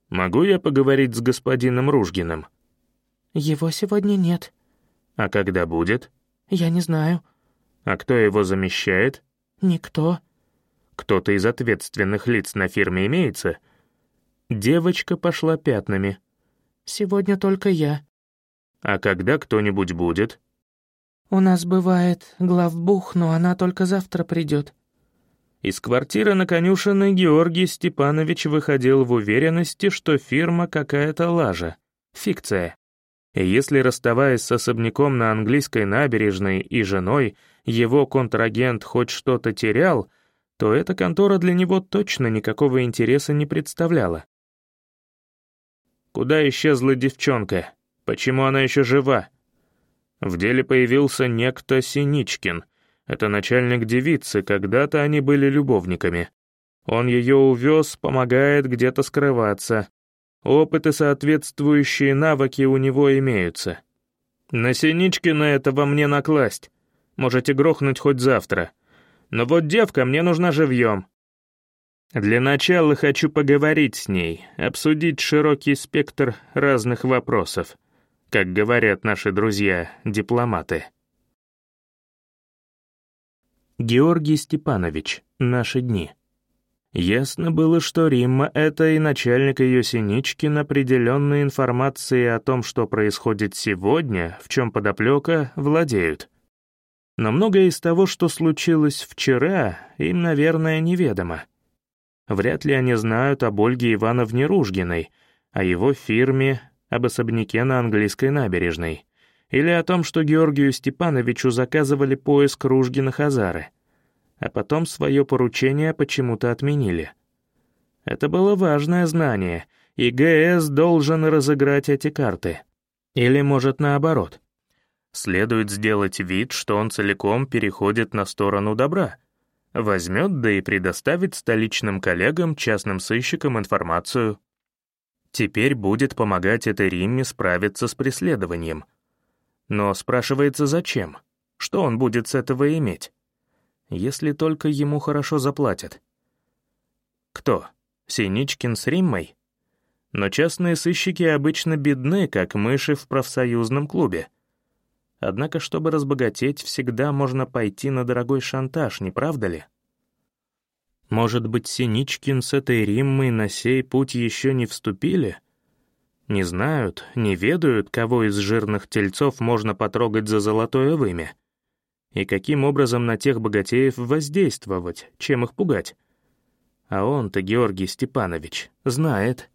«Могу я поговорить с господином Ружгиным?» «Его сегодня нет». «А когда будет?» «Я не знаю». «А кто его замещает?» «Никто». «Кто-то из ответственных лиц на фирме имеется?» Девочка пошла пятнами. «Сегодня только я». «А когда кто-нибудь будет?» «У нас бывает главбух, но она только завтра придет». Из квартиры на конюшиной Георгий Степанович выходил в уверенности, что фирма какая-то лажа, фикция. И если, расставаясь с особняком на английской набережной и женой, его контрагент хоть что-то терял, то эта контора для него точно никакого интереса не представляла. Куда исчезла девчонка? Почему она еще жива? В деле появился некто Синичкин. Это начальник девицы, когда-то они были любовниками. Он ее увез, помогает где-то скрываться. Опыт и соответствующие навыки у него имеются. На Синичкина это во мне накласть. Можете грохнуть хоть завтра. Но вот девка мне нужна живьем. Для начала хочу поговорить с ней, обсудить широкий спектр разных вопросов, как говорят наши друзья-дипломаты. Георгий Степанович. Наши дни. Ясно было, что Римма — это и начальник ее синички на определенной информации о том, что происходит сегодня, в чем подоплека, владеют. Но многое из того, что случилось вчера, им, наверное, неведомо. Вряд ли они знают об Ольге Ивановне Ружгиной, о его фирме, об особняке на английской набережной, или о том, что Георгию Степановичу заказывали поиск Ружгина Хазары, а потом свое поручение почему-то отменили. Это было важное знание, и ГС должен разыграть эти карты. Или, может, наоборот — Следует сделать вид, что он целиком переходит на сторону добра. Возьмет, да и предоставит столичным коллегам, частным сыщикам информацию. Теперь будет помогать этой Римме справиться с преследованием. Но спрашивается, зачем? Что он будет с этого иметь? Если только ему хорошо заплатят. Кто? Синичкин с Риммой? Но частные сыщики обычно бедны, как мыши в профсоюзном клубе. Однако, чтобы разбогатеть, всегда можно пойти на дорогой шантаж, не правда ли? Может быть, Синичкин с этой Риммой на сей путь еще не вступили? Не знают, не ведают, кого из жирных тельцов можно потрогать за золотое вымя. И каким образом на тех богатеев воздействовать, чем их пугать? А он-то, Георгий Степанович, знает.